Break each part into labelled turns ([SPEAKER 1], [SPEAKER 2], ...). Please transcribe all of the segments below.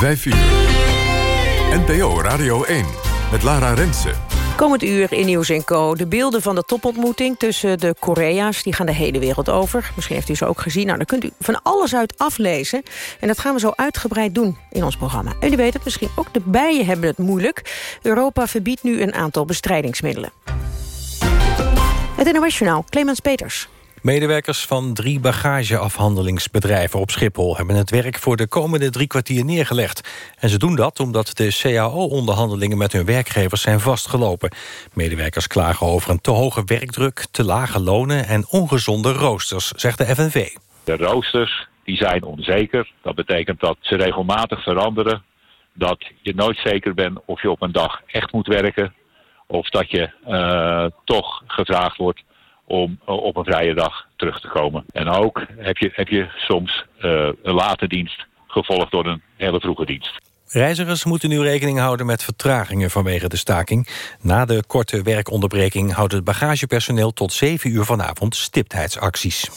[SPEAKER 1] 5 uur. NPO Radio 1 met Lara Rensen.
[SPEAKER 2] Komend uur in Nieuws Co. De beelden van de topontmoeting tussen de Korea's... die gaan de hele wereld over. Misschien heeft u ze ook gezien. Nou, daar kunt u van alles uit aflezen. En dat gaan we zo uitgebreid doen in ons programma. En u weet het, misschien ook de bijen hebben het moeilijk. Europa verbiedt nu een aantal bestrijdingsmiddelen. Het NOS Clemens Peters.
[SPEAKER 3] Medewerkers van drie bagageafhandelingsbedrijven op Schiphol... hebben het werk voor de komende drie kwartier neergelegd. En ze doen dat omdat de CAO-onderhandelingen met hun werkgevers zijn vastgelopen. Medewerkers klagen over een te hoge werkdruk, te lage lonen... en ongezonde roosters, zegt de FNV.
[SPEAKER 4] De roosters die zijn onzeker. Dat betekent dat ze regelmatig veranderen. Dat je nooit zeker bent of je op een dag echt moet werken... of dat je uh, toch gevraagd wordt om eh, op een vrije dag terug te komen. En ook heb je, heb je soms uh, een late dienst gevolgd door een hele vroege dienst.
[SPEAKER 3] Reizigers moeten nu rekening houden met vertragingen vanwege de staking. Na de korte werkonderbreking houdt het bagagepersoneel tot 7 uur vanavond stiptheidsacties.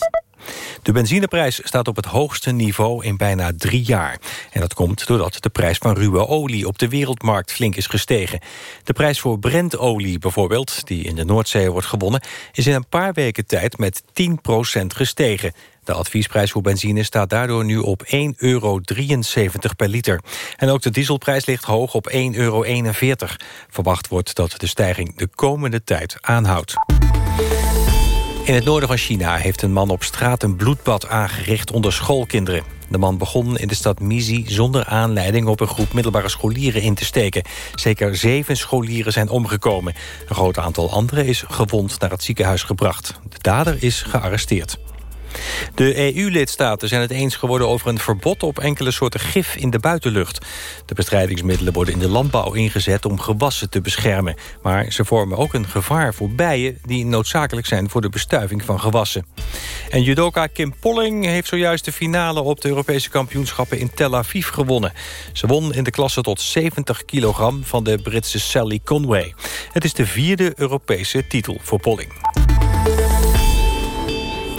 [SPEAKER 3] De benzineprijs staat op het hoogste niveau in bijna drie jaar. En dat komt doordat de prijs van ruwe olie op de wereldmarkt flink is gestegen. De prijs voor Brentolie bijvoorbeeld, die in de Noordzee wordt gewonnen... is in een paar weken tijd met 10% gestegen. De adviesprijs voor benzine staat daardoor nu op 1,73 euro per liter. En ook de dieselprijs ligt hoog op 1,41 euro. Verwacht wordt dat de stijging de komende tijd aanhoudt. In het noorden van China heeft een man op straat een bloedbad aangericht onder schoolkinderen. De man begon in de stad Mizi zonder aanleiding op een groep middelbare scholieren in te steken. Zeker zeven scholieren zijn omgekomen. Een groot aantal anderen is gewond naar het ziekenhuis gebracht. De dader is gearresteerd. De EU-lidstaten zijn het eens geworden over een verbod op enkele soorten gif in de buitenlucht. De bestrijdingsmiddelen worden in de landbouw ingezet om gewassen te beschermen. Maar ze vormen ook een gevaar voor bijen die noodzakelijk zijn voor de bestuiving van gewassen. En judoka Kim Polling heeft zojuist de finale op de Europese kampioenschappen in Tel Aviv gewonnen. Ze won in de klasse tot 70 kilogram van de Britse Sally Conway. Het is de vierde Europese titel voor Polling.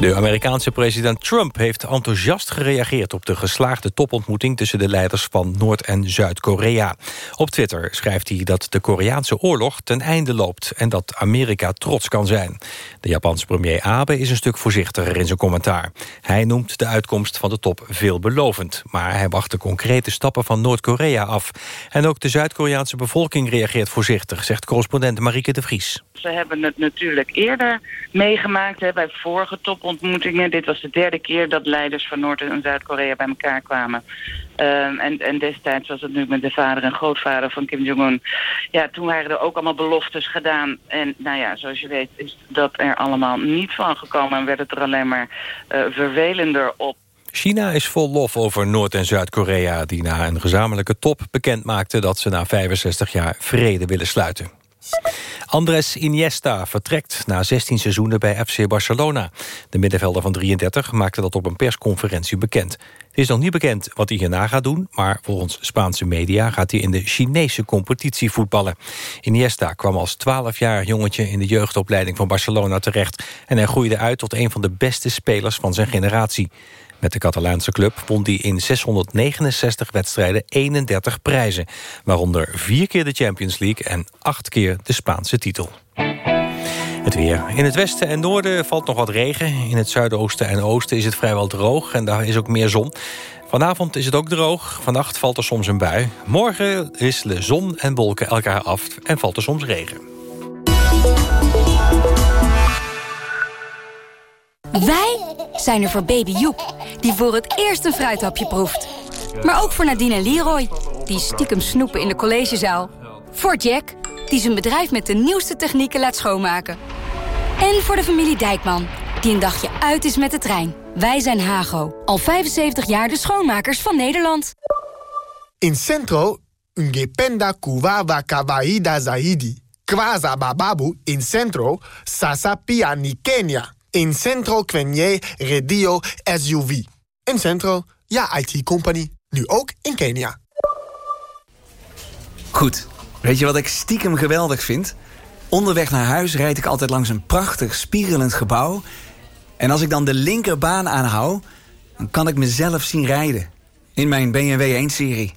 [SPEAKER 3] De Amerikaanse president Trump heeft enthousiast gereageerd... op de geslaagde topontmoeting tussen de leiders van Noord- en Zuid-Korea. Op Twitter schrijft hij dat de Koreaanse oorlog ten einde loopt... en dat Amerika trots kan zijn. De Japanse premier Abe is een stuk voorzichtiger in zijn commentaar. Hij noemt de uitkomst van de top veelbelovend... maar hij wacht de concrete stappen van Noord-Korea af. En ook de Zuid-Koreaanse bevolking reageert voorzichtig... zegt correspondent Marieke de Vries.
[SPEAKER 5] Ze hebben het natuurlijk eerder meegemaakt hè, bij vorige topontmoetingen. Dit was de derde keer dat leiders van Noord- en Zuid-Korea bij elkaar kwamen. Um, en, en destijds was het nu met de vader en grootvader van Kim Jong-un. Ja, toen waren er ook allemaal beloftes gedaan. En nou ja, zoals je weet is dat er allemaal niet van gekomen... en werd het er alleen maar uh, vervelender op.
[SPEAKER 3] China is vol lof over Noord- en Zuid-Korea... die na een gezamenlijke top bekend maakte dat ze na 65 jaar vrede willen sluiten. Andres Iniesta vertrekt na 16 seizoenen bij FC Barcelona. De middenvelder van 33 maakte dat op een persconferentie bekend. Het is nog niet bekend wat hij hierna gaat doen... maar volgens Spaanse media gaat hij in de Chinese competitie voetballen. Iniesta kwam als 12 jaar jongetje in de jeugdopleiding van Barcelona terecht... en hij groeide uit tot een van de beste spelers van zijn generatie. Met de Catalaanse club won hij in 669 wedstrijden 31 prijzen. Waaronder vier keer de Champions League en acht keer de Spaanse titel. Het weer. In het westen en noorden valt nog wat regen. In het zuidoosten en oosten is het vrijwel droog en daar is ook meer zon. Vanavond is het ook droog. Vannacht valt er soms een bui. Morgen wisselen zon en wolken elkaar af en valt er soms regen.
[SPEAKER 6] Wij zijn er voor baby Joep, die voor het eerst een fruithapje proeft. Maar ook voor Nadine en Leroy, die stiekem snoepen in de collegezaal. Voor Jack, die zijn bedrijf met de nieuwste technieken laat schoonmaken. En voor de familie Dijkman, die een dagje uit is met de trein. Wij zijn Hago, al 75 jaar de schoonmakers van Nederland.
[SPEAKER 7] In Centro, ungependa kuwawa kawaida zaidi. Kwaza bababu in Centro, sasa pia ni Kenya. In Centro Kwenye Radio SUV. In Centro, ja IT-company. Nu ook in Kenia.
[SPEAKER 8] Goed. Weet je wat ik stiekem geweldig vind? Onderweg naar huis rijd ik altijd langs een prachtig spiegelend gebouw. En als ik dan de linkerbaan aanhoud, dan kan ik mezelf zien rijden. In mijn BMW 1-serie.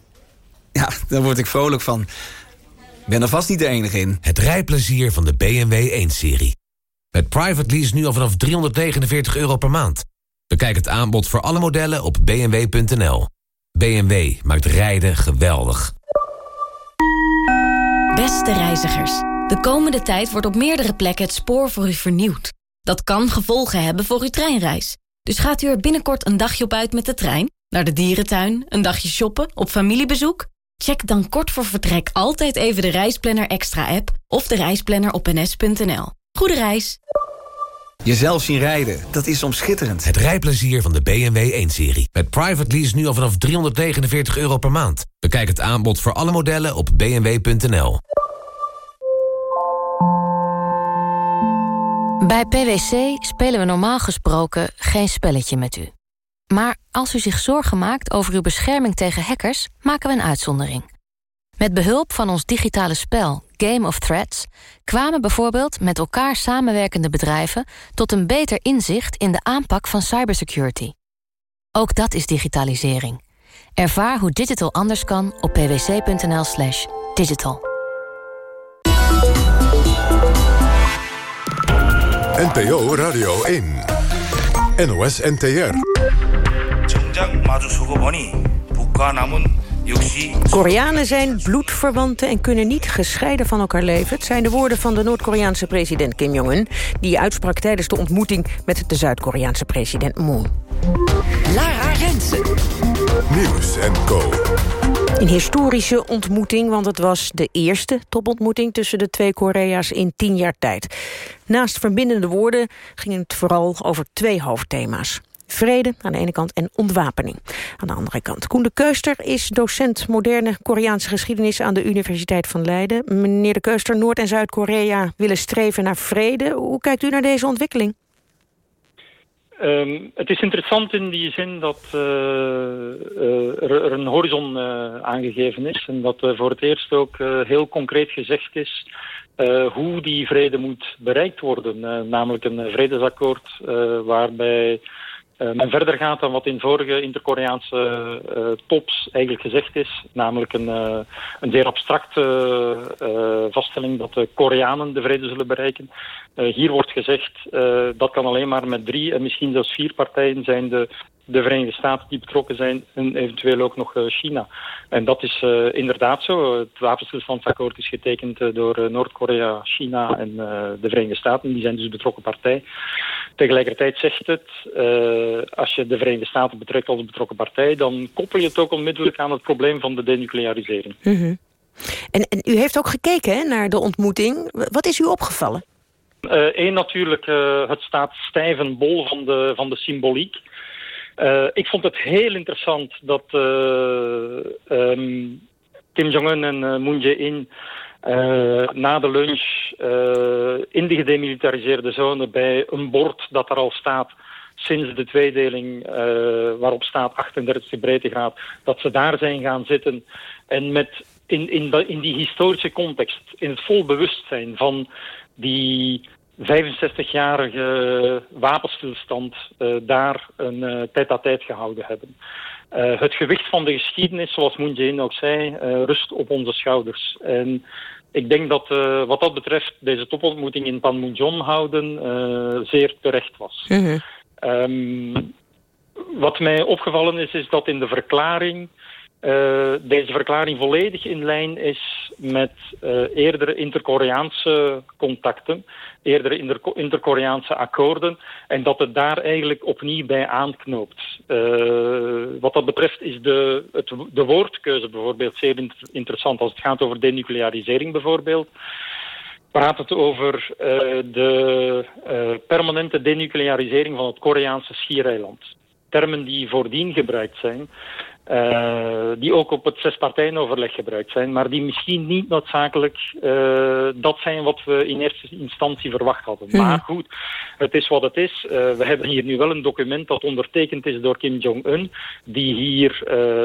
[SPEAKER 8] Ja, daar word ik vrolijk van. Ik ben er vast niet de enige in.
[SPEAKER 9] Het rijplezier van de BMW 1-serie. Met private lease nu al vanaf 349 euro per maand. Bekijk het aanbod voor alle modellen op bmw.nl. BMW maakt rijden geweldig.
[SPEAKER 10] Beste reizigers, de komende tijd wordt op meerdere plekken het spoor voor u vernieuwd. Dat kan gevolgen hebben voor uw treinreis. Dus gaat u er binnenkort een dagje op uit met de trein? Naar de dierentuin, een dagje shoppen, op familiebezoek? Check dan kort voor vertrek altijd even de Reisplanner Extra app of de reisplanner op ns.nl. Goede reis!
[SPEAKER 8] Jezelf zien rijden, dat is soms schitterend.
[SPEAKER 9] Het rijplezier van de BMW 1-serie. Met private lease nu al vanaf 349 euro per maand. Bekijk het aanbod voor alle modellen op bmw.nl.
[SPEAKER 11] Bij PwC spelen we normaal gesproken geen spelletje met u. Maar als u zich zorgen maakt over uw bescherming tegen hackers... maken we een uitzondering. Met behulp van ons digitale spel Game of Threats... kwamen bijvoorbeeld met elkaar samenwerkende bedrijven... tot een beter inzicht in de aanpak van cybersecurity. Ook dat is digitalisering. Ervaar hoe digital anders kan op pwc.nl slash digital.
[SPEAKER 1] NPO Radio 1. NOS NTR.
[SPEAKER 12] 정작 마주서고 보니 북과 남은 역시
[SPEAKER 2] Koreanen zijn bloedverwanten en kunnen niet gescheiden van elkaar leven. Het zijn de woorden van de Noord-Koreaanse president Kim Jong-un... die uitsprak tijdens de ontmoeting met de Zuid-Koreaanse president Moon.
[SPEAKER 13] Lara Rensen.
[SPEAKER 1] Nieuws en Co.
[SPEAKER 2] Een historische ontmoeting, want het was de eerste topontmoeting... tussen de twee Korea's in tien jaar tijd. Naast verbindende woorden ging het vooral over twee hoofdthema's. Vrede aan de ene kant en ontwapening aan de andere kant. Koen de Keuster is docent moderne Koreaanse geschiedenis... aan de Universiteit van Leiden. Meneer de Keuster, Noord- en Zuid-Korea willen streven naar vrede. Hoe kijkt u naar deze ontwikkeling?
[SPEAKER 14] Um, het is interessant in die zin dat uh, uh, er, een horizon uh, aangegeven is en dat voor het eerst ook heel concreet gezegd is hoe die vrede moet bereikt worden. namelijk een vredesakkoord waarbij men verder gaat dan wat in vorige inter-Koreaanse uh, tops eigenlijk gezegd is. Namelijk een, uh, een zeer abstracte vaststelling dat de Koreanen de vrede zullen bereiken. hier wordt gezegd dat kan alleen maar met drie en misschien zelfs vier partijen zijn de de Verenigde Staten die betrokken zijn en eventueel ook nog China. En dat is inderdaad zo. Het wapenstilstandsakkoord is getekend door Noord-Korea, China en de Verenigde Staten. Die zijn dus betrokken partij. Tegelijkertijd zegt het, als je de Verenigde Staten betrekt als betrokken partij, dan koppel je het ook onmiddellijk aan het probleem van de denuclearisering.
[SPEAKER 2] Mm -hmm. en, en, u heeft ook gekeken hè, naar de ontmoeting. Wat is u opgevallen?
[SPEAKER 14] Eén natuurlijk, het staat stijf en bol van de, van de symboliek. Ik vond het heel interessant dat um, Kim Jong-un en Moon Jae-in na de lunch in de gedemilitariseerde zone bij een bord dat er al staat sinds de tweedeling waarop staat 38 breedtegraad, dat ze daar zijn gaan zitten en met in, in, in die historische context, in het vol bewustzijn van die 65-jarige wapenstilstand uh, daar een uh, tête-à-tête gehouden hebben. Uh, het gewicht van de geschiedenis, zoals Moon Jae-in ook zei, rust op onze schouders. En ik denk dat wat dat betreft deze topontmoeting in Panmunjom houden zeer terecht was. -hmm. Um, wat mij opgevallen is, is dat in de verklaring uh, deze verklaring volledig in lijn is met uh, eerdere inter-Koreaanse contacten, eerdere inter-Koreaanse akkoorden, en dat het daar eigenlijk opnieuw bij aanknoopt. Uh, wat dat betreft is de, het, de woordkeuze bijvoorbeeld zeer inter interessant. Als het gaat over denuclearisering bijvoorbeeld, praat het over de permanente denuclearisering van het Koreaanse schiereiland. Termen die voordien gebruikt zijn. Uh, die ook op het zespartijenoverleg gebruikt zijn, maar die misschien niet noodzakelijk uh, dat zijn wat we in eerste instantie verwacht hadden. Mm. Maar goed, het is wat het is. Uh, we hebben hier nu wel een document dat ondertekend is door Kim Jong-un, die hier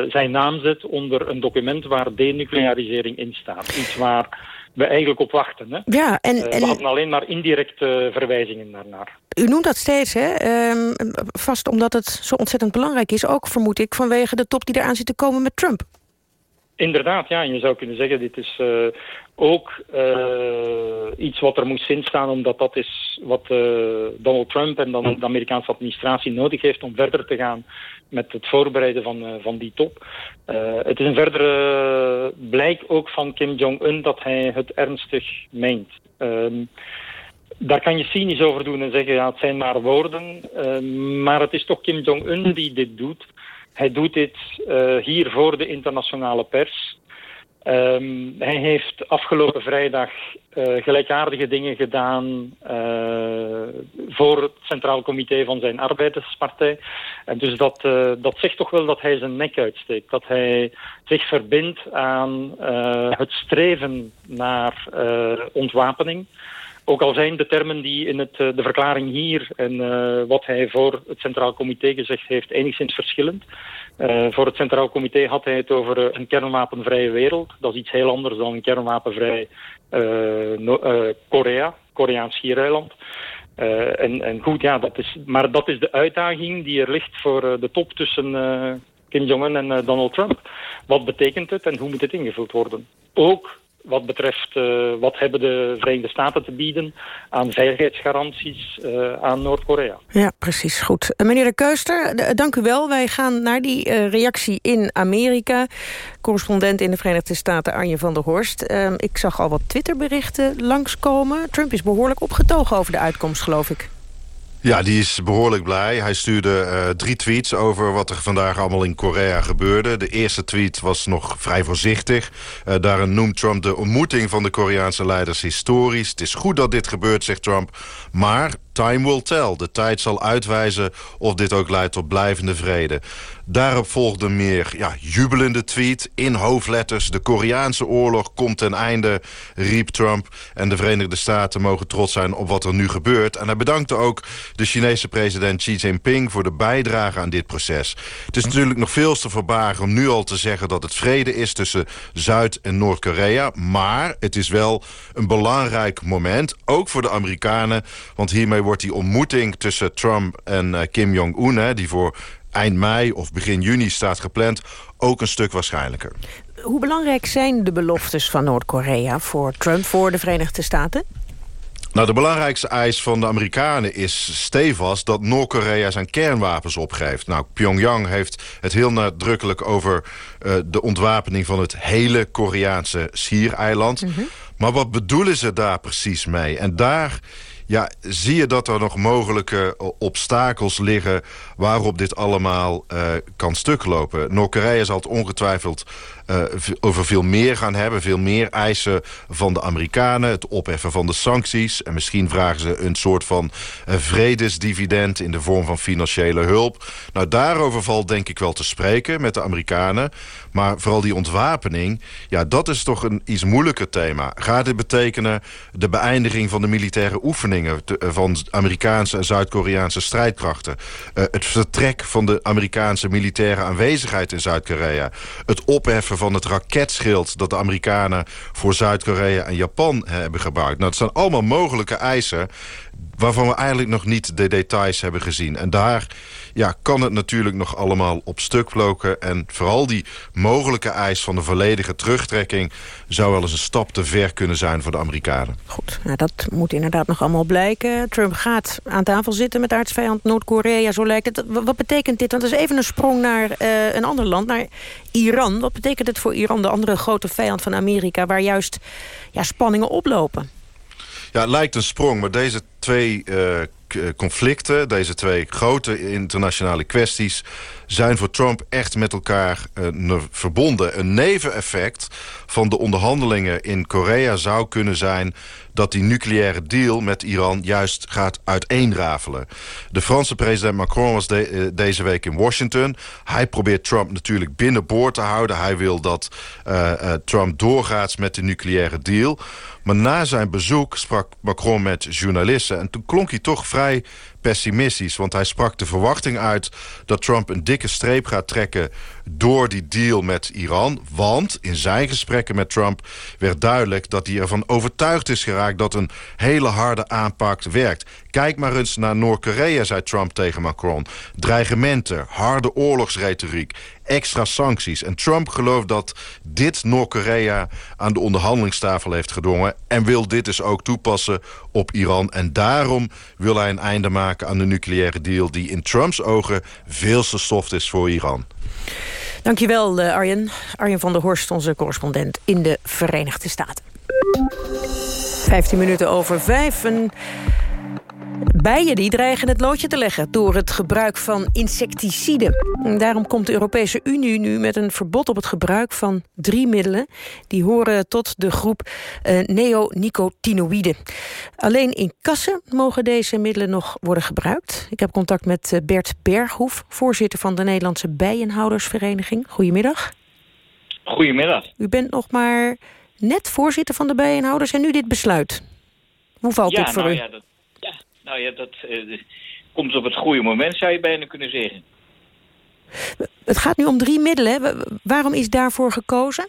[SPEAKER 14] zijn naam zet onder een document waar denuclearisering in staat. Iets waar we eigenlijk op wachten. Hè?
[SPEAKER 2] Ja, en, en...
[SPEAKER 14] we hadden alleen maar indirecte verwijzingen daarnaar.
[SPEAKER 2] U noemt dat steeds, hè? Um, vast omdat het zo ontzettend belangrijk is. Ook, vermoed ik, vanwege de top die eraan zit te komen met Trump.
[SPEAKER 14] Inderdaad, ja. En je zou kunnen zeggen, dit is uh, ook uh, iets wat er moest instaan, omdat dat is wat uh, Donald Trump en dan de Amerikaanse administratie nodig heeft om verder te gaan met het voorbereiden van, van die top. het is een verdere blijk ook van Kim Jong-un dat hij het ernstig meent. Ehm, daar kan je cynisch over doen en zeggen, ja, het zijn maar woorden. maar het is toch Kim Jong-un die dit doet. Hij doet dit uh, hier voor de internationale pers. Um, hij heeft afgelopen vrijdag uh, gelijkaardige dingen gedaan uh, voor het Centraal Comité van zijn Arbeiderspartij. En dus dat, dat zegt toch wel dat hij zijn nek uitsteekt. Dat hij zich verbindt aan het streven naar ontwapening. Ook al zijn de termen die in het, de verklaring hier en uh, wat hij voor het Centraal Comité gezegd heeft enigszins verschillend. Uh, voor het Centraal Comité had hij het over een kernwapenvrije wereld. Dat is iets heel anders dan een kernwapenvrij Korea, Koreaans schiereiland. en goed, ja, dat is, maar dat is de uitdaging die er ligt voor de top tussen Kim Jong-un en Donald Trump. Wat betekent het en hoe moet het ingevuld worden? Ook wat betreft uh, wat hebben de Verenigde Staten te bieden aan veiligheidsgaranties uh, aan Noord-Korea.
[SPEAKER 2] Ja, precies. Goed. Uh, meneer de Keuster, dank u wel. Wij gaan naar die reactie in Amerika. Correspondent in de Verenigde Staten Arjen van der Horst. Ehm, ik zag al wat Twitterberichten langskomen. Trump is behoorlijk opgetogen over de uitkomst, geloof ik.
[SPEAKER 15] Ja, die is behoorlijk blij. Hij stuurde uh, drie tweets over wat er vandaag allemaal in Korea gebeurde. De eerste tweet was nog vrij voorzichtig. Uh, daarin noemt Trump de ontmoeting van de Koreaanse leiders historisch. Het is goed dat dit gebeurt, zegt Trump. Maar time will tell. De tijd zal uitwijzen of dit ook leidt tot blijvende vrede. Daarop volgde meer ja, jubelende tweet in hoofdletters. De Koreaanse oorlog komt ten einde, riep Trump. En de Verenigde Staten mogen trots zijn op wat er nu gebeurt. En hij bedankte ook de Chinese president Xi Jinping... voor de bijdrage aan dit proces. Het is natuurlijk nog veel te verbagen om nu al te zeggen... dat het vrede is tussen Zuid- en Noord-Korea. Maar het is wel een belangrijk moment, ook voor de Amerikanen... want hiermee wordt die ontmoeting tussen Trump en uh, Kim Jong-un... die voor eind mei of begin juni staat gepland... ook een stuk waarschijnlijker.
[SPEAKER 2] Hoe belangrijk zijn de beloftes van Noord-Korea voor Trump, voor de Verenigde Staten?
[SPEAKER 15] Nou, de belangrijkste eis van de Amerikanen is stevast dat Noord-Korea zijn kernwapens opgeeft. Nou, Pyongyang heeft het heel nadrukkelijk over uh, de ontwapening van het hele Koreaanse schiereiland. Mm -hmm. Maar wat bedoelen ze daar precies mee? En daar ja, zie je dat er nog mogelijke obstakels liggen... waarop dit allemaal uh, kan stuklopen. Noord-Korea zal het ongetwijfeld uh, over veel meer gaan hebben. Veel meer eisen van de Amerikanen. Het opheffen van de sancties. En misschien vragen ze een soort van uh, vredesdividend... in de vorm van financiële hulp. Nou, daarover valt denk ik wel te spreken met de Amerikanen. Maar vooral die ontwapening... ja, dat is toch een iets moeilijker thema. Gaat dit betekenen de beëindiging van de militaire oefeningen... Te, van Amerikaanse en Zuid-Koreaanse strijdkrachten? Het vertrek van de Amerikaanse militaire aanwezigheid in Zuid-Korea? Het opheffen van het raketschild dat de Amerikanen voor Zuid-Korea en Japan hebben gebruikt. Nou, dat zijn allemaal mogelijke eisen waarvan we eigenlijk nog niet de details hebben gezien. En daar ja, kan het natuurlijk nog allemaal op stuk lopen. En vooral die mogelijke eis van de volledige terugtrekking... zou wel eens een stap te ver kunnen zijn voor de Amerikanen.
[SPEAKER 2] Goed, nou, dat moet inderdaad nog allemaal blijken. Trump gaat aan tafel zitten met aardsvijand Noord-Korea, zo lijkt het. Wat betekent dit? Want dat is even een sprong naar uh, een ander land, naar Iran. Wat betekent het voor Iran, de andere grote vijand van Amerika... waar juist ja, spanningen oplopen?
[SPEAKER 15] Ja, het lijkt een sprong, maar deze twee uh, conflicten, deze twee grote internationale kwesties... zijn voor Trump echt met elkaar uh, verbonden. Een neveneffect van de onderhandelingen in Korea zou kunnen zijn... dat die nucleaire deal met Iran juist gaat uiteenrafelen. De Franse president Macron was de, uh, deze week in Washington. Hij probeert Trump natuurlijk binnenboord te houden. Hij wil dat Trump doorgaat met de nucleaire deal... Maar na zijn bezoek sprak Macron met journalisten... en toen klonk hij toch vrij pessimistisch. Want hij sprak de verwachting uit dat Trump een dikke streep gaat trekken... door die deal met Iran. Want in zijn gesprekken met Trump werd duidelijk dat hij ervan overtuigd is geraakt... dat een hele harde aanpak werkt. Kijk maar eens naar Noord-Korea, zei Trump tegen Macron. Dreigementen, harde oorlogsretoriek, extra sancties. En Trump gelooft dat dit Noord-Korea aan de onderhandelingstafel heeft gedwongen... en wil dit dus ook toepassen op Iran. En daarom wil hij een einde maken aan de nucleaire deal... die in Trumps ogen veel te soft is voor Iran.
[SPEAKER 2] Dankjewel, uh, Arjen. Arjen van der Horst, onze correspondent in de Verenigde Staten. 15 minuten over vijf. Bijen die dreigen het loodje te leggen door het gebruik van insecticiden. daarom komt de Europese Unie nu met een verbod op het gebruik van drie middelen. Die horen tot de groep uh, neonicotinoïden. Alleen in kassen mogen deze middelen nog worden gebruikt. Ik heb contact met eh, Bert Berghoef, voorzitter van de Nederlandse Bijenhoudersvereniging. Goedemiddag.
[SPEAKER 16] Goedemiddag.
[SPEAKER 2] U bent nog maar net voorzitter van de bijenhouders en nu dit besluit. Hoe valt
[SPEAKER 16] ja,
[SPEAKER 2] dit voor
[SPEAKER 16] nou
[SPEAKER 2] u?
[SPEAKER 16] Ja, dat, ja, nou ja, dat uh, komt op het goede moment, zou je bijna kunnen zeggen.
[SPEAKER 2] Het gaat nu om drie middelen. Waarom is daarvoor gekozen?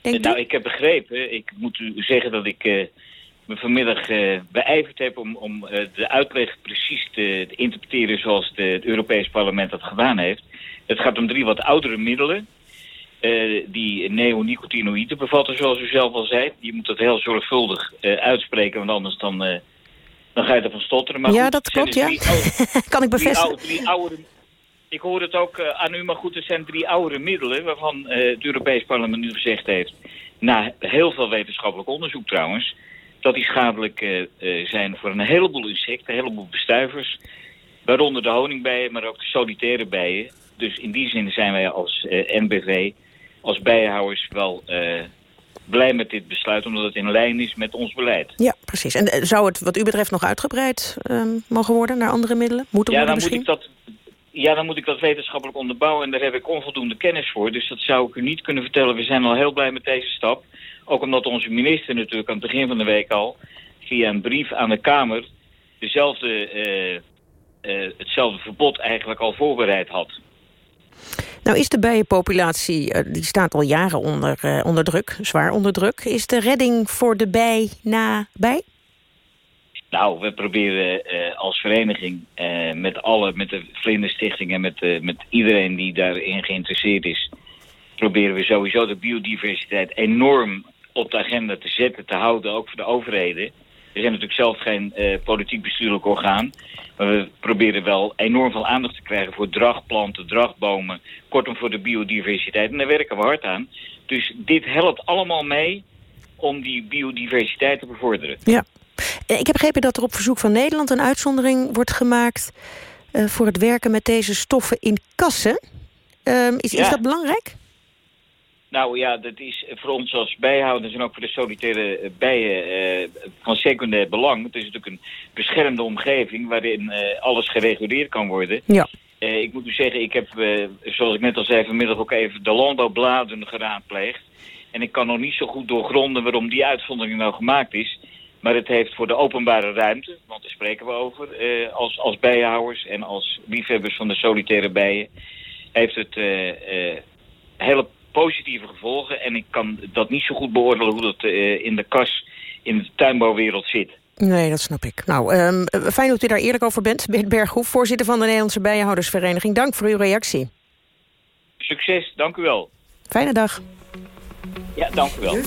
[SPEAKER 16] Denk nou, ik heb begrepen. Ik moet u zeggen dat ik uh, me vanmiddag uh, beijverd heb... om, om de uitleg precies te, te interpreteren zoals de, het Europees Parlement dat gedaan heeft. Het gaat om drie wat oudere middelen... Die neonicotinoïden bevatten, zoals u zelf al zei. Je moet dat heel zorgvuldig uitspreken, want anders dan, dan ga je ervan stotteren. Maar
[SPEAKER 2] ja,
[SPEAKER 16] goed,
[SPEAKER 2] dat klopt, ja.
[SPEAKER 16] Oude,
[SPEAKER 2] kan ik bevestigen.
[SPEAKER 16] Drie oude, drie oude, ik hoor het ook aan u, maar goed, er zijn drie oudere middelen... waarvan het Europees Parlement nu gezegd heeft... na heel veel wetenschappelijk onderzoek trouwens... dat die schadelijk zijn voor een heleboel insecten, een heleboel bestuivers... waaronder de honingbijen, maar ook de solitaire bijen... Dus in die zin zijn wij als NBV als bijenhouders wel blij met dit besluit... omdat het in lijn is met ons beleid.
[SPEAKER 2] Ja, precies. En zou het wat u betreft nog uitgebreid uh, mogen worden naar andere middelen? Moeten
[SPEAKER 16] ja, dan
[SPEAKER 2] misschien?
[SPEAKER 16] moet ik dat, ja, dan moet ik dat wetenschappelijk onderbouwen... en daar heb ik onvoldoende kennis voor. Dus dat zou ik u niet kunnen vertellen. We zijn al heel blij met deze stap. Ook omdat onze minister natuurlijk aan het begin van de week al... via een brief aan de Kamer... dezelfde, uh, hetzelfde verbod eigenlijk al voorbereid had.
[SPEAKER 2] Nou is de bijenpopulatie, uh, die staat al jaren onder, uh, onder druk, zwaar onder druk. Is de redding voor de bij nabij?
[SPEAKER 16] Nou, we proberen uh, als vereniging met alle, met de Vlinderstichting en met, met iedereen die daarin geïnteresseerd is, proberen we sowieso de biodiversiteit enorm op de agenda te zetten, te houden, ook voor de overheden. We zijn natuurlijk zelf geen politiek bestuurlijk orgaan. Maar we proberen wel enorm veel aandacht te krijgen voor drachtplanten, drachtbomen. Kortom voor de biodiversiteit. En daar werken we hard aan. Dus dit helpt allemaal mee om die biodiversiteit te bevorderen.
[SPEAKER 2] Ja. Ik heb begrepen dat er op verzoek van Nederland een uitzondering wordt gemaakt... Uh, voor het werken met deze stoffen in kassen. Uh, is, ja. is dat belangrijk?
[SPEAKER 16] Nou ja, dat is voor ons als bijhouders en ook voor de solitaire bijen eh, van secundair belang. Het is natuurlijk een beschermde omgeving waarin eh, alles gereguleerd kan worden.
[SPEAKER 2] Ja.
[SPEAKER 16] Eh, ik moet u zeggen, ik heb, zoals ik net al zei, vanmiddag ook even de landbouwbladen geraadpleegd. En ik kan nog niet zo goed doorgronden waarom die uitzondering nou gemaakt is. Maar het heeft voor de openbare ruimte, want daar spreken we over, als, als bijenhouders en als liefhebbers van de solitaire bijen, heeft het hele positieve gevolgen. En ik kan dat niet zo goed beoordelen hoe dat uh, in de kas in de tuinbouwwereld zit.
[SPEAKER 2] Nee, dat snap ik. Nou, um, fijn dat u daar eerlijk over bent. Bert Berghoef, voorzitter van de Nederlandse Bijenhoudersvereniging. Dank voor uw reactie.
[SPEAKER 16] Succes, dank u wel.
[SPEAKER 2] Fijne dag.
[SPEAKER 16] Ja, dank u wel.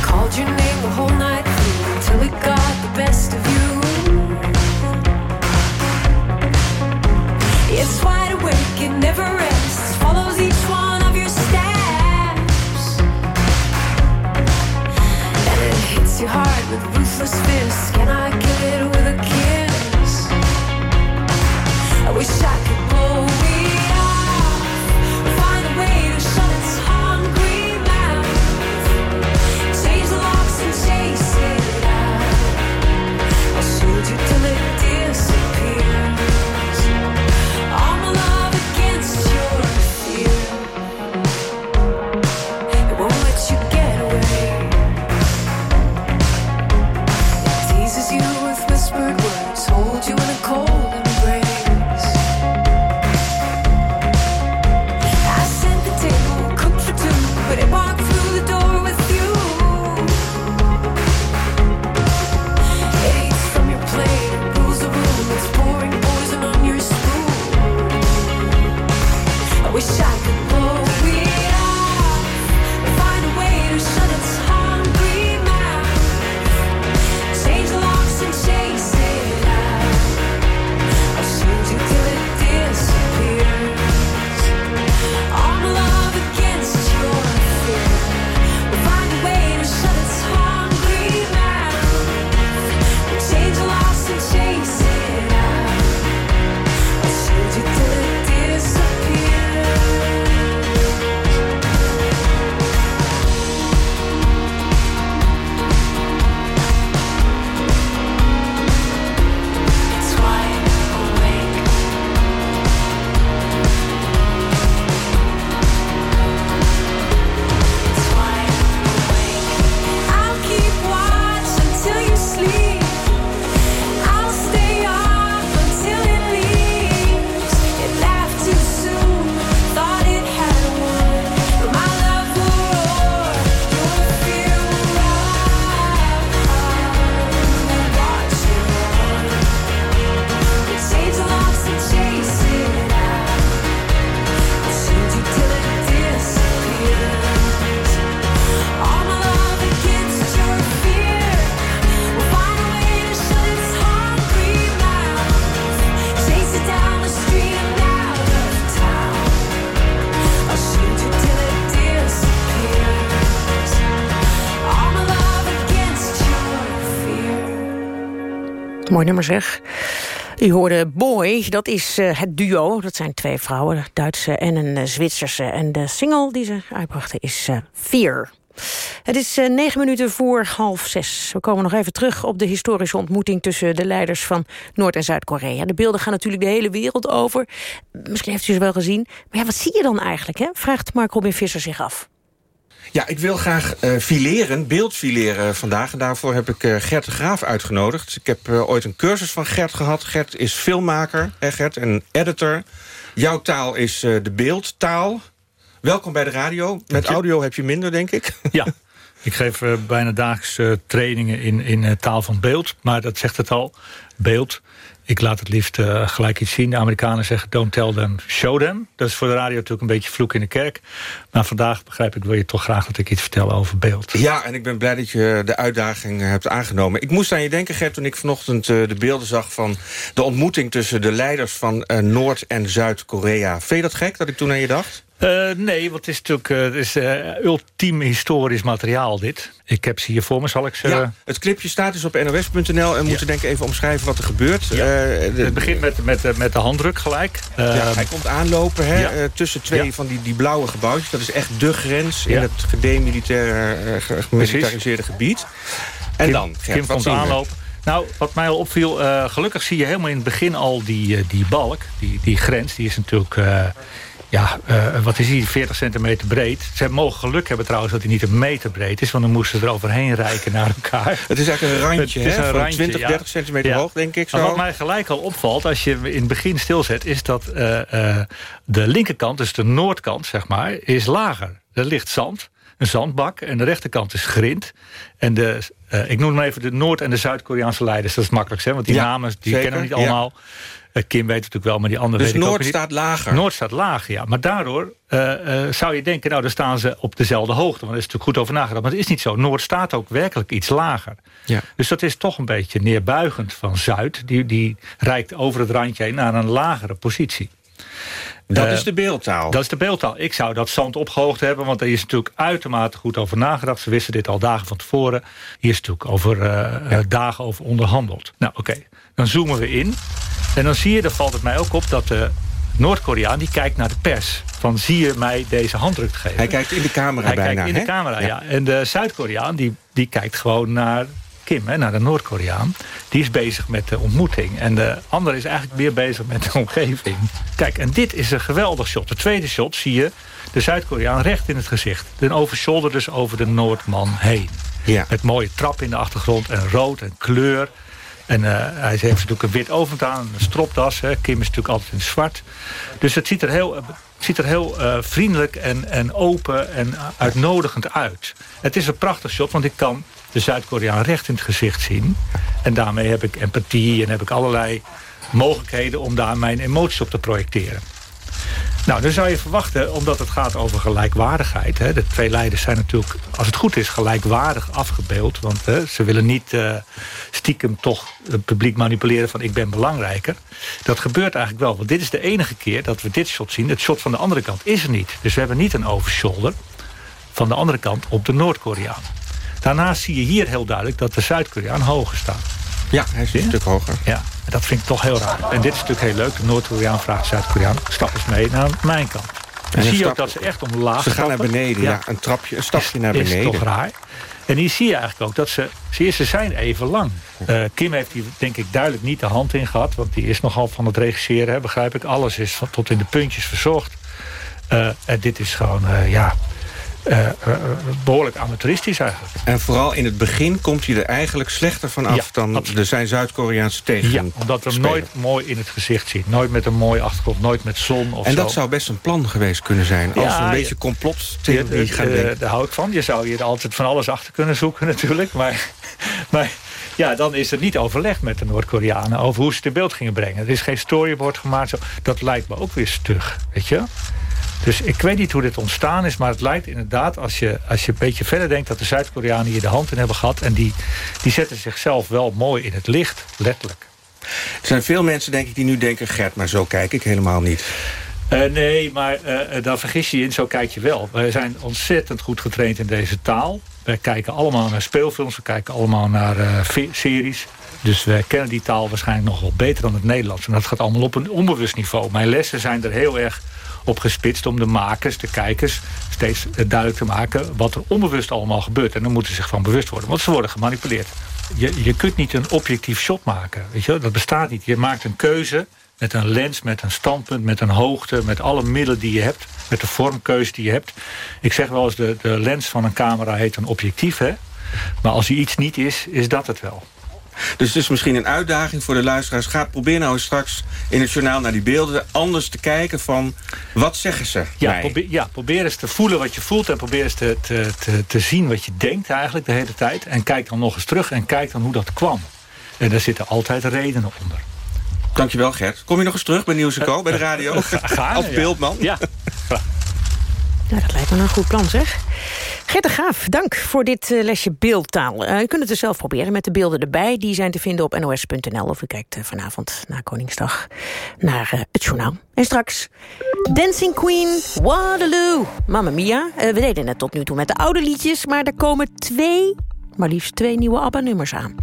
[SPEAKER 16] Called your name the whole night through until it got the best of It's wide awake, it never rests, follows each one of your steps. And it hits you hard with ruthless fists. Can I kill it with a kiss? I wish I
[SPEAKER 2] Mooi nummer zeg. U hoorde Boy, dat is uh, het duo. Dat zijn twee vrouwen, een Duitse en een uh, Zwitserse. En de single die ze uitbrachten is uh, Fear. Het is negen minuten voor half zes. We komen nog even terug op de historische ontmoeting... tussen de leiders van Noord- en Zuid-Korea. De beelden gaan natuurlijk de hele wereld over. Misschien heeft u ze wel gezien. Maar ja, wat zie je dan eigenlijk, hè? vraagt Mark Robin Visser zich af.
[SPEAKER 17] Ja, ik wil graag uh, fileren, beeldfileren vandaag. En daarvoor heb ik uh, Gert de Graaf uitgenodigd. Ik heb uh, ooit een cursus van Gert gehad. Gert is filmmaker, hè Gert, en editor. Jouw taal is de beeldtaal. Welkom bij de radio. Met audio heb je minder, denk ik.
[SPEAKER 18] Ja, ik geef bijna dagelijks trainingen in, in taal van beeld. Maar dat zegt het al, beeld. Ik laat het liefst uh, gelijk iets zien. De Amerikanen zeggen don't tell them, show them. Dat is voor de radio natuurlijk een beetje vloek in de kerk. Maar vandaag, begrijp ik, wil je toch graag dat ik iets vertel over beeld.
[SPEAKER 17] Ja, en ik ben blij dat je de uitdaging hebt aangenomen. Ik moest aan je denken, Gert, toen ik vanochtend uh, de beelden zag... van de ontmoeting tussen de leiders van Noord- en Zuid-Korea. Vind je dat gek dat ik toen aan je dacht?
[SPEAKER 18] Uh, nee, want het is natuurlijk uh, het is, uh, ultiem historisch materiaal dit. Ik heb ze hier voor me, zal ik ze...
[SPEAKER 17] Ja, het clipje staat dus op nos.nl en we moeten denk ik even omschrijven wat er gebeurt.
[SPEAKER 18] Ja. De... Het begint met, met, met de handdruk gelijk.
[SPEAKER 17] Ja, hij komt aanlopen hè, tussen twee van die, die blauwe gebouwtjes. Dat is echt de grens in het gedemilitariseerde gebied. En
[SPEAKER 18] Kim,
[SPEAKER 17] dan,
[SPEAKER 18] Kim komt aanlopen. Nou, wat mij al opviel, gelukkig zie je helemaal in het begin al die, die balk, die, die grens. Die is natuurlijk, uh, ja, wat is die, 40 centimeter breed. Ze mogen geluk hebben trouwens dat hij niet een meter breed is... want dan moesten ze er overheen reiken naar elkaar.
[SPEAKER 17] Het is eigenlijk een randje, het is hè, een van randje, 20, 30 ja. centimeter hoog, denk ik. Zo.
[SPEAKER 18] Maar wat mij gelijk al opvalt, als je in het begin stilzet... is dat de linkerkant, dus de noordkant, zeg maar, is lager. Er ligt zand een zandbak. En de rechterkant is grind. En de, uh, ik noem maar even de Noord- en de Zuid-Koreaanse leiders. Dat is makkelijk, hè? want die ja, namen die zeker, kennen we niet allemaal. Ja. Uh, Kim weet het natuurlijk wel, maar die andere
[SPEAKER 17] dus
[SPEAKER 18] weet
[SPEAKER 17] Noord
[SPEAKER 18] ik ook
[SPEAKER 17] staat lager?
[SPEAKER 18] Noord staat lager, ja. Maar daardoor uh, zou je denken, nou, dan staan ze op dezelfde hoogte. Want er is natuurlijk goed over nagedacht. Maar dat is niet zo. Noord staat ook werkelijk iets lager.
[SPEAKER 17] Ja.
[SPEAKER 18] Dus dat is toch een beetje neerbuigend van Zuid. Die, die reikt over het randje heen naar een lagere positie.
[SPEAKER 17] Dat uh, is de beeldtaal.
[SPEAKER 18] Dat is de beeldtaal. Ik zou dat zand opgehoogd hebben, want er is natuurlijk uitermate goed over nagedacht. Ze wisten dit al dagen van tevoren. Hier is natuurlijk over uh, ja. dagen over onderhandeld. Nou, oké. Okay. Dan zoomen we in. En dan zie je, daar valt het mij ook op, dat de Noord-Koreaan die kijkt naar de pers. Van zie je mij deze handdruk geven?
[SPEAKER 17] Hij kijkt in de camera
[SPEAKER 18] Hij
[SPEAKER 17] bijna.
[SPEAKER 18] kijkt in
[SPEAKER 17] hè?
[SPEAKER 18] de camera, ja.
[SPEAKER 17] ja.
[SPEAKER 18] En de Zuid-Koreaan die, die kijkt gewoon naar Kim, hè, naar de Noord-Koreaan, die is bezig met de ontmoeting. En de andere is eigenlijk meer bezig met de omgeving. Kijk, en dit is een geweldig shot. De tweede shot zie je de Zuid-Koreaan recht in het gezicht. Een overshoulder dus over de Noordman heen.
[SPEAKER 17] Ja.
[SPEAKER 18] Met mooie trap in de achtergrond en rood en kleur. En uh, hij heeft natuurlijk een wit overhemd aan, een stropdas. Hè. Kim is natuurlijk altijd in zwart. Dus het ziet er heel, het ziet er heel uh, vriendelijk en, en open en uitnodigend uit. Het is een prachtig shot, want ik kan de Zuid-Koreaan recht in het gezicht zien. En daarmee heb ik empathie en heb ik allerlei mogelijkheden... om daar mijn emoties op te projecteren. Nou, dan zou je verwachten, omdat het gaat over gelijkwaardigheid... Hè, de twee leiders zijn natuurlijk, als het goed is, gelijkwaardig afgebeeld. Want hè, ze willen niet uh, stiekem toch het publiek manipuleren van ik ben belangrijker. Dat gebeurt eigenlijk wel, want dit is de enige keer dat we dit shot zien. Het shot van de andere kant is er niet. Dus we hebben niet een overshoulder van de andere kant op de Noord-Koreaan. Daarnaast zie je hier heel duidelijk dat de Zuid-Koreaan hoger staat.
[SPEAKER 17] Ja, hij is een stuk hoger.
[SPEAKER 18] Ja, dat vind ik toch heel raar. En dit is natuurlijk heel leuk. De Noord-Koreaan vraagt Zuid-Koreaan... stap eens mee naar mijn kant. Dan zie je ook dat ze echt omlaag
[SPEAKER 17] Ze gaan naar beneden, ja. ja. Een trapje, een stapje naar beneden.
[SPEAKER 18] is toch raar. En hier zie je eigenlijk ook dat ze... Zie je, ze zijn even lang. Uh, Kim heeft hier denk ik duidelijk niet de hand in gehad. Want die is nogal van het regisseren, hè, begrijp ik. Alles is van, tot in de puntjes verzorgd. Uh, en dit is gewoon, uh, ja... Uh, uh, behoorlijk amateuristisch eigenlijk.
[SPEAKER 17] En vooral in het begin komt hij er eigenlijk slechter van af...
[SPEAKER 18] Ja,
[SPEAKER 17] dan
[SPEAKER 18] absoluut.
[SPEAKER 17] de zijn Zuid-Koreaanse tegen.
[SPEAKER 18] Ja, omdat we hem nooit mooi in het gezicht zien. Nooit met een mooie achtergrond, nooit met zon of
[SPEAKER 17] En
[SPEAKER 18] zo.
[SPEAKER 17] dat zou best een plan geweest kunnen zijn. Als we een beetje complottheorie gaan
[SPEAKER 18] eh,
[SPEAKER 17] denken.
[SPEAKER 18] Daar hou ik van. Je zou hier altijd van alles achter kunnen zoeken natuurlijk. Maar, maar ja, dan is er niet overlegd met de Noord-Koreanen... over hoe ze het in beeld gingen brengen. Er is geen storyboard gemaakt. Zo. Dat lijkt me ook weer stug, weet je? Dus ik weet niet hoe dit ontstaan is, maar het lijkt inderdaad... als je, als je een beetje verder denkt dat de Zuid-Koreanen hier de hand in hebben gehad... en die, die zetten zichzelf wel mooi in het licht, letterlijk.
[SPEAKER 17] Er zijn veel mensen denk ik die nu denken... Gert, maar zo kijk ik helemaal niet.
[SPEAKER 18] Uh, nee, maar uh, daar vergis je je in, zo kijk je wel. Wij zijn ontzettend goed getraind in deze taal. Wij kijken allemaal naar speelfilms, we kijken allemaal naar uh, series. Dus we kennen die taal waarschijnlijk nog wel beter dan het Nederlands. En dat gaat allemaal op een onbewust niveau. Mijn lessen zijn er heel erg op gespitst om de makers, de kijkers... steeds duidelijk te maken wat er onbewust allemaal gebeurt. En dan moeten ze zich van bewust worden, want ze worden gemanipuleerd. Je, je kunt niet een objectief shot maken, weet je? dat bestaat niet. Je maakt een keuze met een lens, met een standpunt, met een hoogte... met alle middelen die je hebt, met de vormkeuze die je hebt. Ik zeg wel eens, de, de lens van een camera heet een objectief, hè? Maar als hij iets niet is, is dat het wel.
[SPEAKER 17] Dus het is misschien een uitdaging voor de luisteraars. Ga probeer nou eens straks in het journaal naar die beelden... anders te kijken van, wat zeggen ze
[SPEAKER 18] ja,
[SPEAKER 17] mij?
[SPEAKER 18] probeer, ja, probeer eens te voelen wat je voelt... en probeer eens te, te, te, te zien wat je denkt eigenlijk de hele tijd. En kijk dan nog eens terug en kijk dan hoe dat kwam. En daar zitten altijd redenen onder.
[SPEAKER 17] Dankjewel Gert. Kom je nog eens terug bij Nieuws Co, bij de radio?
[SPEAKER 18] Ga,
[SPEAKER 17] Als beeldman?
[SPEAKER 18] Ja.
[SPEAKER 2] Nou, dat lijkt me een goed plan, zeg. Gert Graaf, dank voor dit uh, lesje beeldtaal. Uh, u kunt het er zelf proberen met de beelden erbij. Die zijn te vinden op nos.nl. Of u kijkt uh, vanavond na Koningsdag naar het journaal. En straks Dancing Queen, Waterloo. Mamma mia, we deden het tot nu toe met de oude liedjes... maar er komen twee maar liefst twee nieuwe ABBA-nummers aan.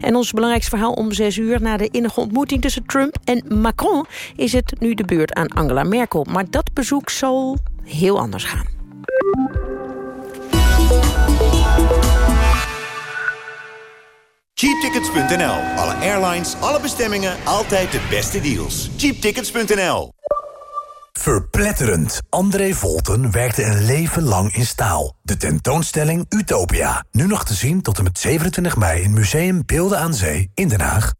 [SPEAKER 2] En ons belangrijkste verhaal om zes uur... na de innige ontmoeting tussen Trump en Macron... is het nu de beurt aan Angela Merkel. Maar dat bezoek zal heel anders gaan.
[SPEAKER 19] Cheaptickets.nl. Alle airlines, alle bestemmingen, altijd de beste deals. Cheaptickets.nl.
[SPEAKER 20] Verpletterend. André Volten werkte een leven lang in staal. De tentoonstelling Utopia. Nu nog te zien tot en met 27 mei in Museum Beelden aan Zee in Den Haag.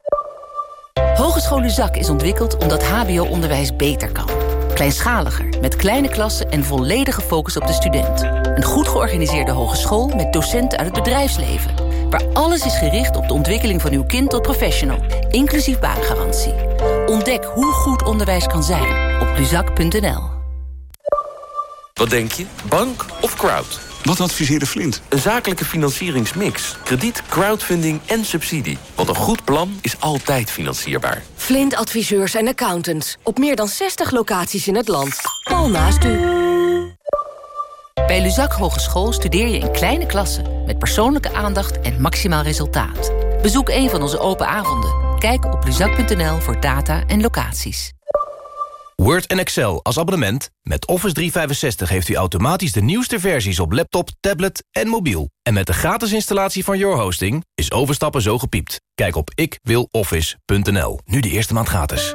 [SPEAKER 21] Hogeschool Luzak is ontwikkeld omdat hbo-onderwijs beter kan. Kleinschaliger, met kleine klassen en volledige focus op de student. Een goed georganiseerde hogeschool met docenten uit het bedrijfsleven. Waar alles is gericht op de ontwikkeling van uw kind tot professional. Inclusief baangarantie. Ontdek hoe goed onderwijs kan zijn op luzak.nl.
[SPEAKER 22] Wat denk je? Bank of crowd?
[SPEAKER 23] Wat adviseerde Flint?
[SPEAKER 22] Een zakelijke financieringsmix. Krediet, crowdfunding en subsidie. Want een goed plan is altijd financierbaar.
[SPEAKER 21] Flint adviseurs en accountants. Op meer dan 60 locaties in het land. Al naast u. Bij Luzak Hogeschool studeer je in kleine klassen... met persoonlijke aandacht en maximaal resultaat. Bezoek een van onze open avonden. Kijk op luzak.nl voor data en locaties.
[SPEAKER 24] Word en Excel als abonnement. Met Office 365 heeft u automatisch de nieuwste versies op laptop, tablet en mobiel. En met de gratis installatie van Your Hosting is overstappen zo gepiept. Kijk op ikwiloffice.nl. Nu de eerste maand gratis.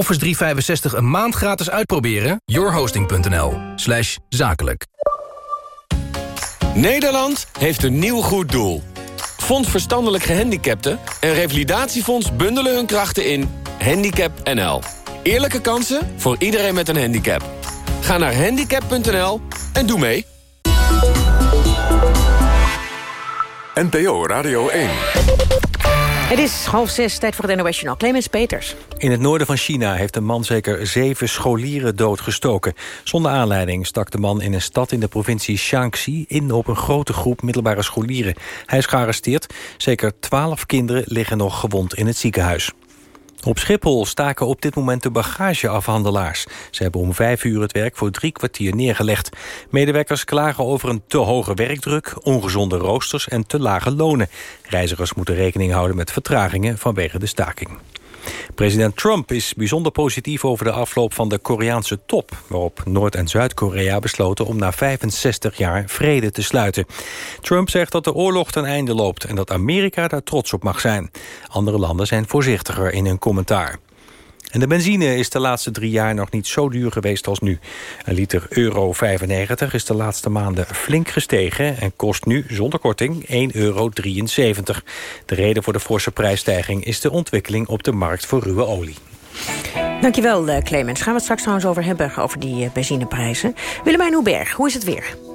[SPEAKER 24] Office 365 een maand gratis uitproberen? yourhosting.nl slash zakelijk.
[SPEAKER 25] Nederland heeft een nieuw goed doel. Fonds Verstandelijk Gehandicapten en Revalidatiefonds bundelen hun krachten in Handicap NL. Eerlijke kansen voor iedereen met een handicap. Ga naar handicap.nl en doe mee.
[SPEAKER 1] NPO Radio 1.
[SPEAKER 2] Het is half zes, tijd voor het NOS Journaal. Clemens Peters.
[SPEAKER 3] In het noorden van China heeft een man zeker zeven scholieren doodgestoken. Zonder aanleiding stak de man in een stad in de provincie Shaanxi... in op een grote groep middelbare scholieren. Hij is gearresteerd. Zeker twaalf kinderen liggen nog gewond in het ziekenhuis. Op Schiphol staken op dit moment de bagageafhandelaars. Ze hebben om vijf uur het werk voor drie kwartier neergelegd. Medewerkers klagen over een te hoge werkdruk, ongezonde roosters en te lage lonen. Reizigers moeten rekening houden met vertragingen vanwege de staking. President Trump is bijzonder positief over de afloop van de Koreaanse top... waarop Noord- en Zuid-Korea besloten om na 65 jaar vrede te sluiten. Trump zegt dat de oorlog ten einde loopt... en dat Amerika daar trots op mag zijn. Andere landen zijn voorzichtiger in hun commentaar. En de benzine is de laatste drie jaar nog niet zo duur geweest als nu. Een liter euro 95 is de laatste maanden flink gestegen... en kost nu zonder korting 1,73 euro. De reden voor de forse prijsstijging is de ontwikkeling op de markt voor ruwe olie.
[SPEAKER 2] Dankjewel, eh, Clemens. Gaan we het straks trouwens over hebben, over die eh, benzineprijzen. Willemijn Hoeberg, hoe is het weer?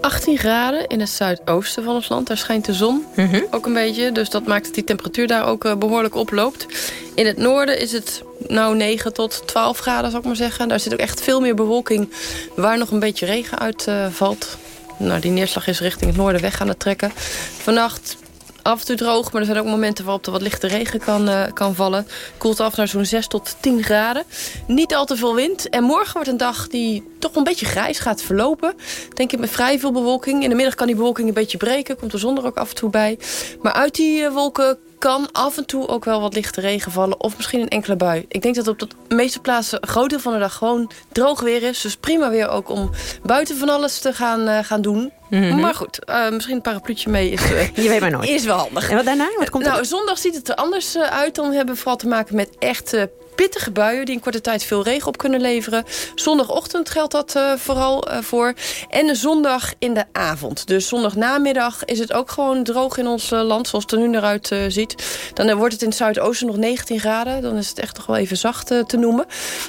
[SPEAKER 26] 18 graden in het zuidoosten van ons land. Daar schijnt de zon ook een beetje. Dus dat maakt dat die temperatuur daar ook uh, behoorlijk oploopt. In het noorden is het nou 9 tot 12 graden, zou ik maar zeggen. Daar zit ook echt veel meer bewolking waar nog een beetje regen uit uh, valt. Nou, die neerslag is richting het noorden weg aan het trekken. Vannacht af en toe droog, maar er zijn ook momenten waarop er wat lichte regen kan, uh, kan vallen. Koelt af naar zo'n 6 tot 10 graden. Niet al te veel wind. En morgen wordt een dag die toch een beetje grijs gaat verlopen. Denk ik met vrij veel bewolking. In de middag kan die bewolking een beetje breken. Komt de zon er ook af en toe bij. Maar uit die uh, wolken kan af en toe ook wel wat lichte regen vallen. Of misschien een enkele bui. Ik denk dat op de meeste plaatsen een groot deel van de dag gewoon droog weer is. Dus prima weer ook om buiten van alles te gaan, uh, gaan doen. Mm -hmm. Maar goed, uh, misschien een parapluutje mee is, uh,
[SPEAKER 2] Je weet maar nooit.
[SPEAKER 26] is wel handig.
[SPEAKER 2] En wat daarna? Wat komt
[SPEAKER 26] nou, zondag ziet het er anders uit. Dan hebben we vooral te maken met echt pittige buien... die in korte tijd veel regen op kunnen leveren. Zondagochtend geldt dat uh, vooral uh, voor. En zondag in de avond. Dus zondagnamiddag is het ook gewoon droog in ons uh, land... zoals het er nu naar uit ziet. Dan wordt het in het zuidoosten nog 19 graden. Dan is het echt toch wel even zacht te noemen.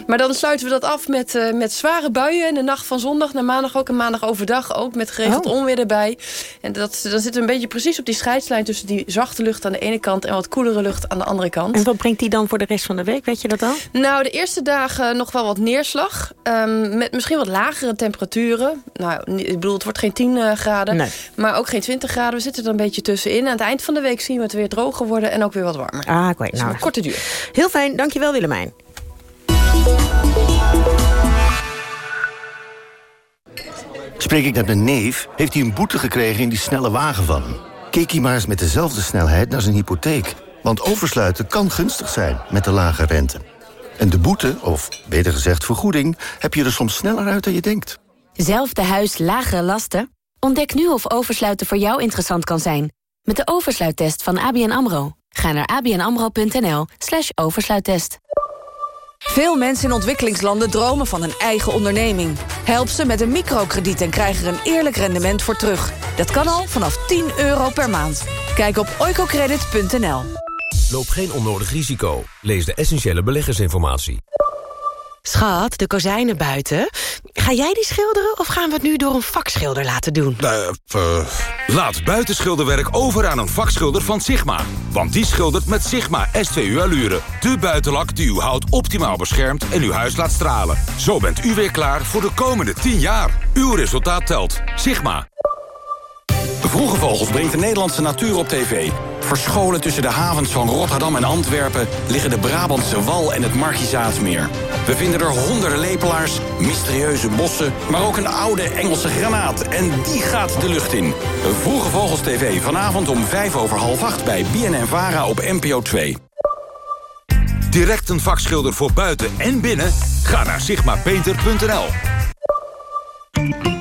[SPEAKER 26] Maar dan sluiten we dat af met, met zware buien... in de nacht van zondag naar maandag ook. En maandag overdag ook met geregeld oh. onweer erbij. En dat, dan zitten we een beetje precies op die scheidslijn... tussen die zachte lucht aan de ene kant... en wat koelere lucht aan de andere kant.
[SPEAKER 2] En wat brengt die dan voor de rest van de week? Weet je dat dan?
[SPEAKER 26] Nou, de eerste dagen nog wel wat neerslag. Um, met misschien wat lagere temperaturen. Nou, ik bedoel, het wordt geen 10 uh, graden.
[SPEAKER 2] Nee.
[SPEAKER 26] Maar ook geen 20 graden. We zitten er een beetje tussenin. Aan het eind van de week zien we het weer droger worden. En ook weer wat warmer.
[SPEAKER 2] Ah, oké.
[SPEAKER 26] Dus
[SPEAKER 2] nou,
[SPEAKER 26] korte duur.
[SPEAKER 2] Heel fijn. Dankjewel, Willemijn.
[SPEAKER 27] Spreek ik met mijn neef, heeft hij een boete gekregen in die snelle wagen van hem. Keek hij maar eens met dezelfde snelheid naar zijn hypotheek. Want oversluiten kan gunstig zijn met de lage rente. En de boete, of beter gezegd vergoeding, heb je er soms sneller uit dan je denkt.
[SPEAKER 28] Zelfde huis, lagere lasten? Ontdek nu of oversluiten voor jou interessant kan zijn. Met de oversluittest van ABN AMRO. Ga naar abnamro.nl slash oversluittest.
[SPEAKER 13] Veel mensen in ontwikkelingslanden dromen van een eigen onderneming. Help ze met een microkrediet en krijg er een eerlijk rendement voor terug. Dat kan al vanaf 10 euro per maand. Kijk op oicocredit.nl.
[SPEAKER 29] Loop geen onnodig risico. Lees de essentiële beleggersinformatie.
[SPEAKER 30] Schat, de kozijnen buiten. Ga jij die schilderen of gaan we het nu door een vakschilder laten doen?
[SPEAKER 31] Uh, uh, laat buitenschilderwerk over aan een vakschilder van Sigma. Want die schildert met Sigma S2U Allure. De buitenlak die uw hout optimaal beschermt en uw huis laat stralen. Zo bent u weer klaar voor de komende 10 jaar. Uw resultaat telt. Sigma.
[SPEAKER 32] Vroege Vogels brengt de Nederlandse natuur op tv. Verscholen tussen de havens van Rotterdam en Antwerpen... liggen de Brabantse Wal en het Markiezaatsmeer. We vinden er honderden lepelaars, mysterieuze bossen... maar ook een oude Engelse granaat. En die gaat de lucht in. Vroege Vogels TV vanavond om vijf over half acht... bij BNN-VARA op NPO 2.
[SPEAKER 31] Direct een vakschilder voor buiten en binnen? Ga naar sigmapainter.nl.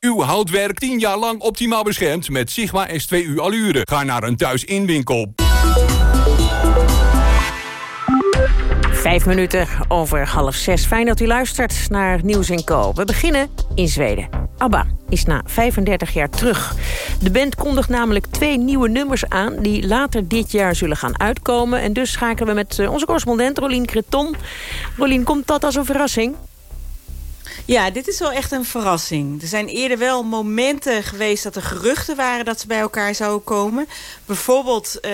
[SPEAKER 31] Uw houtwerk 10 jaar lang optimaal beschermd met Sigma S2U Allure. Ga naar een thuisinwinkel.
[SPEAKER 2] Vijf minuten over half zes. Fijn dat u luistert naar Nieuws Co. We beginnen in Zweden. ABBA is na 35 jaar terug. De band kondigt namelijk twee nieuwe nummers aan... die later dit jaar zullen gaan uitkomen. En dus schakelen we met onze correspondent Rolien Creton. Rolien, komt dat als een verrassing?
[SPEAKER 33] Ja, dit is wel echt een verrassing. Er zijn eerder wel momenten geweest dat er geruchten waren dat ze bij elkaar zouden komen. Bijvoorbeeld eh,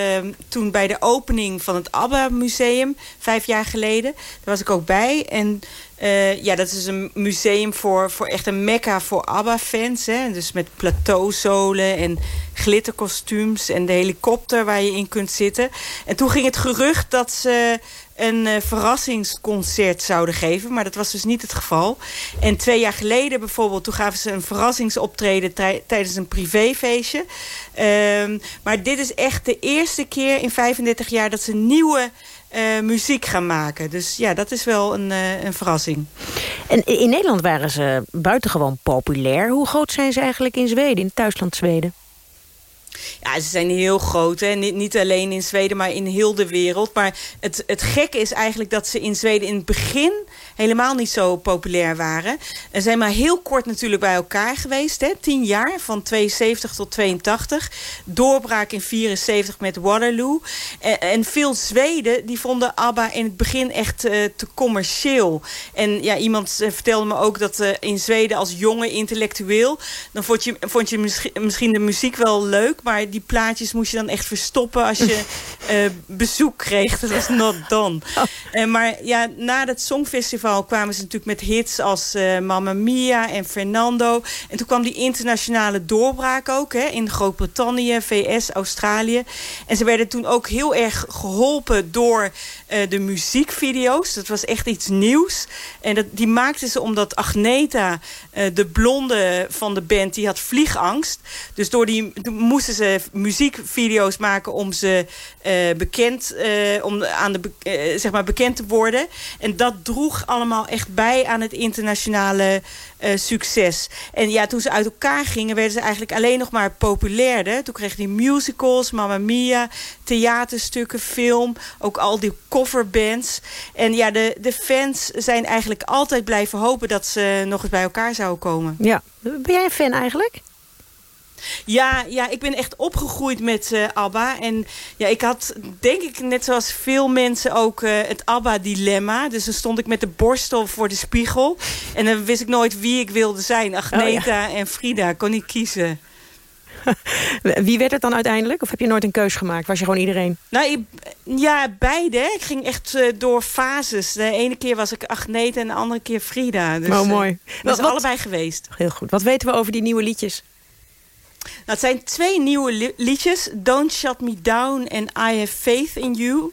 [SPEAKER 33] toen bij de opening van het ABBA-museum, vijf jaar geleden. Daar was ik ook bij. En uh, ja, dat is een museum voor, voor echt een mekka voor ABBA-fans. Dus met plateauzolen en glitterkostuums en de helikopter waar je in kunt zitten. En toen ging het gerucht dat ze een uh, verrassingsconcert zouden geven. Maar dat was dus niet het geval. En twee jaar geleden bijvoorbeeld... toen gaven ze een verrassingsoptreden tijdens een privéfeestje. Um, maar dit is echt de eerste keer in 35 jaar... dat ze nieuwe uh, muziek gaan maken. Dus ja, dat is wel een, uh, een verrassing.
[SPEAKER 2] En in Nederland waren ze buitengewoon populair. Hoe groot zijn ze eigenlijk in Zweden, in het thuisland Zweden?
[SPEAKER 33] Ja, ze zijn heel groot. Niet, niet alleen in Zweden, maar in heel de wereld. Maar het, het gekke is eigenlijk dat ze in Zweden in het begin helemaal niet zo populair waren. En zijn maar heel kort natuurlijk bij elkaar geweest. Hè? Tien jaar, van 72 tot 82. Doorbraak in 74 met Waterloo. En, en veel Zweden die vonden ABBA in het begin echt uh, te commercieel. En ja, iemand uh, vertelde me ook dat uh, in Zweden als jonge intellectueel... dan vond je, vond je misschien, misschien de muziek wel leuk... maar die plaatjes moest je dan echt verstoppen als je bezoek kreeg. Dat was not done. Oh. maar ja, na het Songfestival kwamen ze natuurlijk met hits als Mamma Mia en Fernando. En toen kwam die internationale doorbraak ook hè, in Groot-Brittannië, VS, Australië. En ze werden toen ook heel erg geholpen door uh, de muziekvideo's. Dat was echt iets nieuws. En dat, die maakten ze omdat Agneta, uh, de blonde van de band, die had vliegangst. Dus door die moesten ze muziekvideo's maken om ze uh, bekend, om aan de, zeg maar bekend te worden. En dat droeg allemaal echt bij aan het internationale succes. En ja, toen ze uit elkaar gingen, werden ze eigenlijk alleen nog maar populairder. Toen kregen die musicals, Mamma Mia, theaterstukken, film, ook al die coverbands. En ja, de, de fans zijn eigenlijk altijd blijven hopen dat ze nog eens bij elkaar zouden komen.
[SPEAKER 2] Ja, ben jij een fan eigenlijk?
[SPEAKER 33] Ja, ja, ik ben echt opgegroeid met uh, ABBA. En ja, ik had, denk ik, net zoals veel mensen ook uh, het ABBA-dilemma. Dus dan stond ik met de borstel voor de spiegel. En dan wist ik nooit wie ik wilde zijn. Agneta oh, ja. en Frida, kon niet kiezen.
[SPEAKER 2] Wie werd het dan uiteindelijk? Of heb je nooit een keus gemaakt? Was je gewoon iedereen?
[SPEAKER 33] Nou, ik, ja, beide. Ik ging echt uh, door fases. De ene keer was ik Agneta en de andere keer Frida. Dus,
[SPEAKER 2] oh, mooi.
[SPEAKER 33] Dat is allebei geweest.
[SPEAKER 2] Heel goed. Wat weten we over die nieuwe liedjes?
[SPEAKER 33] Nou, het zijn twee nieuwe li liedjes. Don't Shut Me Down en I Have Faith in You.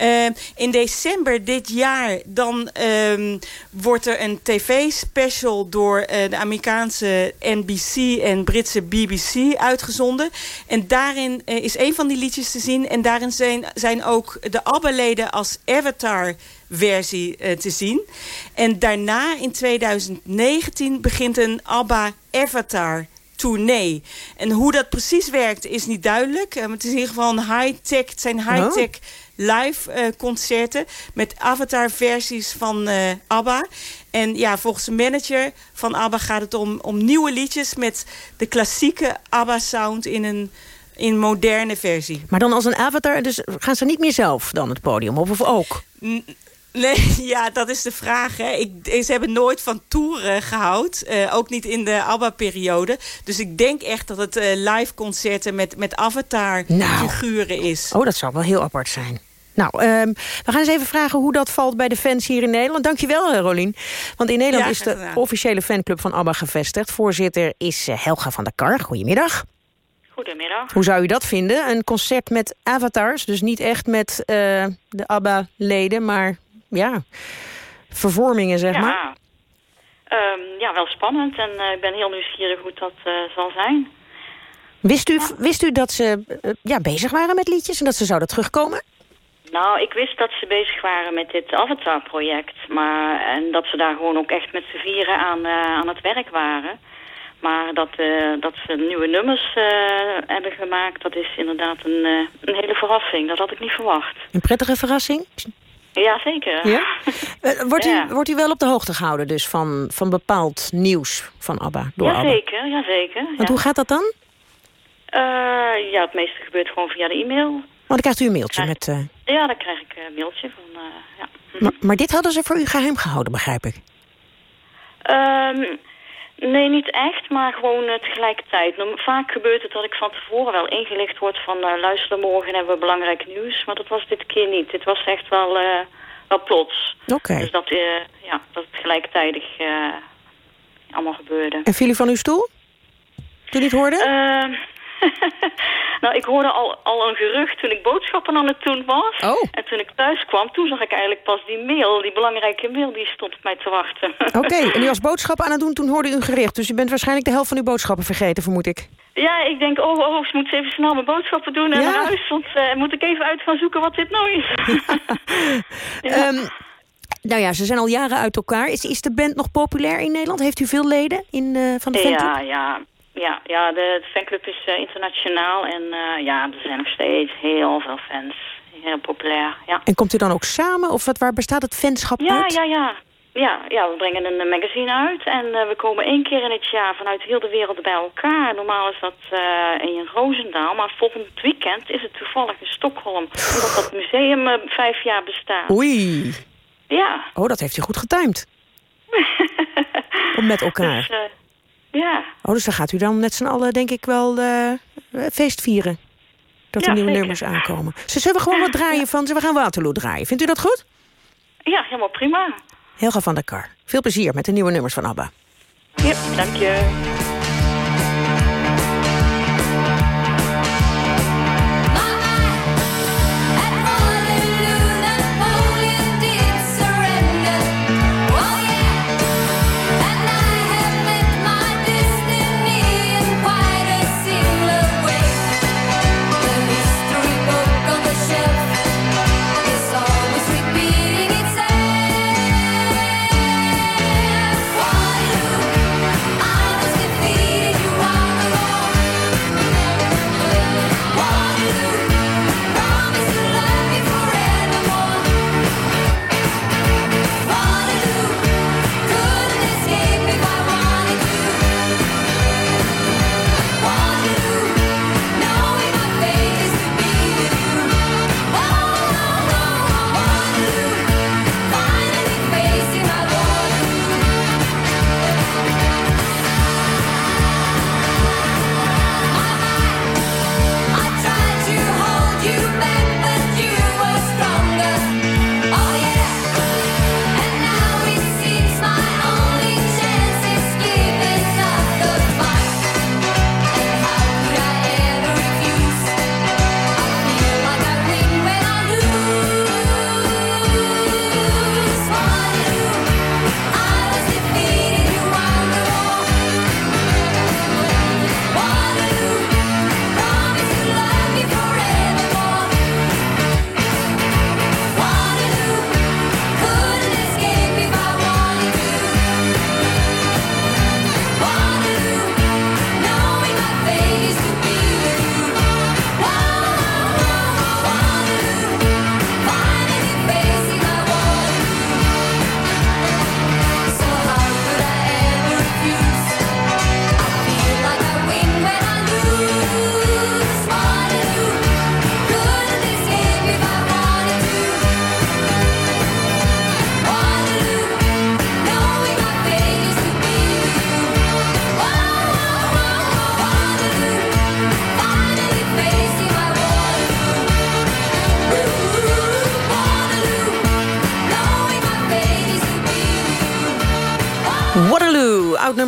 [SPEAKER 33] Uh, in december dit jaar dan um, wordt er een tv-special door uh, de Amerikaanse NBC en Britse BBC uitgezonden. En daarin uh, is een van die liedjes te zien. En daarin zijn, zijn ook de ABBA-leden als Avatar versie te zien. En daarna in 2019 begint een ABBA Avatar tournee. En hoe dat precies werkt is niet duidelijk. Uh, het is in ieder geval een high-tech. Het zijn high-tech oh. live uh, concerten met avatar versies van uh, ABBA. En ja, volgens de manager van ABBA gaat het om, om nieuwe liedjes met de klassieke ABBA-sound in een in moderne versie.
[SPEAKER 2] Maar dan als een avatar, dus gaan ze niet meer zelf dan het podium op of ook?
[SPEAKER 33] N Nee, ja, dat is de vraag. Hè. Ik, ze hebben nooit van toeren gehouden. Uh, ook niet in de ABBA-periode. Dus ik denk echt dat het uh, live concerten met, met avatar-figuren nou. is.
[SPEAKER 2] Oh, dat zou wel heel apart zijn. Nou, um, we gaan eens even vragen hoe dat valt bij de fans hier in Nederland. Dankjewel, Rolien. Want in Nederland ja, is de officiële fanclub van ABBA gevestigd. Voorzitter is Helga van der Kar. Goedemiddag.
[SPEAKER 34] Goedemiddag.
[SPEAKER 2] Hoe zou u dat vinden? Een concert met avatars, dus niet echt met de ABBA-leden... maar ja, vervormingen, zeg
[SPEAKER 34] ja.
[SPEAKER 2] maar?
[SPEAKER 34] Um, ja, wel spannend. En uh, ik ben heel nieuwsgierig hoe dat uh, zal zijn.
[SPEAKER 2] Wist u, ja. wist u dat ze uh, ja, bezig waren met liedjes en dat ze zouden terugkomen?
[SPEAKER 34] Nou, ik wist dat ze bezig waren met dit Avatar-project. Maar En dat ze daar gewoon ook echt met z'n vieren aan, aan het werk waren. Maar dat, dat ze nieuwe nummers hebben gemaakt, dat is inderdaad een, een hele verrassing. Dat had ik niet verwacht.
[SPEAKER 2] Een prettige verrassing?
[SPEAKER 34] Ja, zeker.
[SPEAKER 2] Ja? Uh, wordt, ja. U, wordt u wel op de hoogte gehouden dus van, van bepaald nieuws van ABBA? Door
[SPEAKER 34] jazeker,
[SPEAKER 2] ABBA?
[SPEAKER 34] jazeker.
[SPEAKER 2] Want ja. hoe gaat dat dan?
[SPEAKER 34] Uh, ja, het meeste gebeurt gewoon via de e-mail.
[SPEAKER 2] Want dan krijgt u een mailtje
[SPEAKER 34] krijg,
[SPEAKER 2] met... Uh...
[SPEAKER 34] Ja, dan krijg ik een mailtje van... ja.
[SPEAKER 2] Maar, maar, dit hadden ze voor u geheim gehouden, begrijp ik?
[SPEAKER 34] Um, Nee, niet echt, maar gewoon uh, tegelijkertijd. Nou, vaak gebeurt het dat ik van tevoren wel ingelicht word van... Uh, luister, morgen hebben we belangrijk nieuws. Maar dat was dit keer niet. Dit was echt wel, uh, wel plots.
[SPEAKER 2] Oké. Okay.
[SPEAKER 34] Dus dat, ja, dat het gelijktijdig allemaal gebeurde.
[SPEAKER 2] En viel u van uw stoel? Toen u het hoorde?
[SPEAKER 34] Ehm, nou, ik hoorde al, al een gerucht toen ik boodschappen aan het doen was.
[SPEAKER 2] Oh.
[SPEAKER 34] En toen ik thuis kwam, toen zag ik eigenlijk pas die mail, die belangrijke mail, die stond op mij te wachten.
[SPEAKER 2] Oké, okay. en u was boodschappen aan het doen, toen hoorde u een gericht. Dus u bent waarschijnlijk de helft van uw boodschappen vergeten, vermoed ik.
[SPEAKER 34] Ja, ik denk, oh, oh, ik moet even snel mijn boodschappen doen en ja. naar huis. Want uh, moet ik even uit gaan zoeken wat dit nou is.
[SPEAKER 2] ja. um, nou ja, ze zijn al jaren uit elkaar. Is, is de band nog populair in Nederland? Heeft u veel leden in, uh, van de fanclub?
[SPEAKER 34] Ja, ja. Ja, ja de, fanclub is uh, internationaal en uh, ja, er zijn nog steeds heel veel fans. Heel populair, ja.
[SPEAKER 2] En komt u dan ook samen? Of wat, waar bestaat het fanschap
[SPEAKER 34] ja,
[SPEAKER 2] uit?
[SPEAKER 34] Ja, ja, Ja, ja, we brengen een eh, magazine uit en eh, we komen één keer in het jaar vanuit heel de wereld bij elkaar. Normaal is dat eh, in Roosendaal, maar volgend weekend is het toevallig in Stockholm. Omdat dat museum eh, vijf jaar bestaat.
[SPEAKER 2] Oei.
[SPEAKER 34] Ja.
[SPEAKER 2] Oh, dat heeft u goed getimed. Om met elkaar.
[SPEAKER 34] Dus, eh, ja.
[SPEAKER 2] Oh, dus dan gaat u dan met z'n allen denk ik wel eh, feest vieren. Dat er
[SPEAKER 34] Ja,
[SPEAKER 2] nieuwe
[SPEAKER 34] zeker.
[SPEAKER 2] nummers aankomen. Ze zullen gewoon wat draaien van... We gaan Waterloo draaien. Vindt u dat goed?
[SPEAKER 34] ja, helemaal prima.
[SPEAKER 2] Helga van der Kar. Veel plezier met de nieuwe nummers van ABBA.
[SPEAKER 34] Ja, dank je.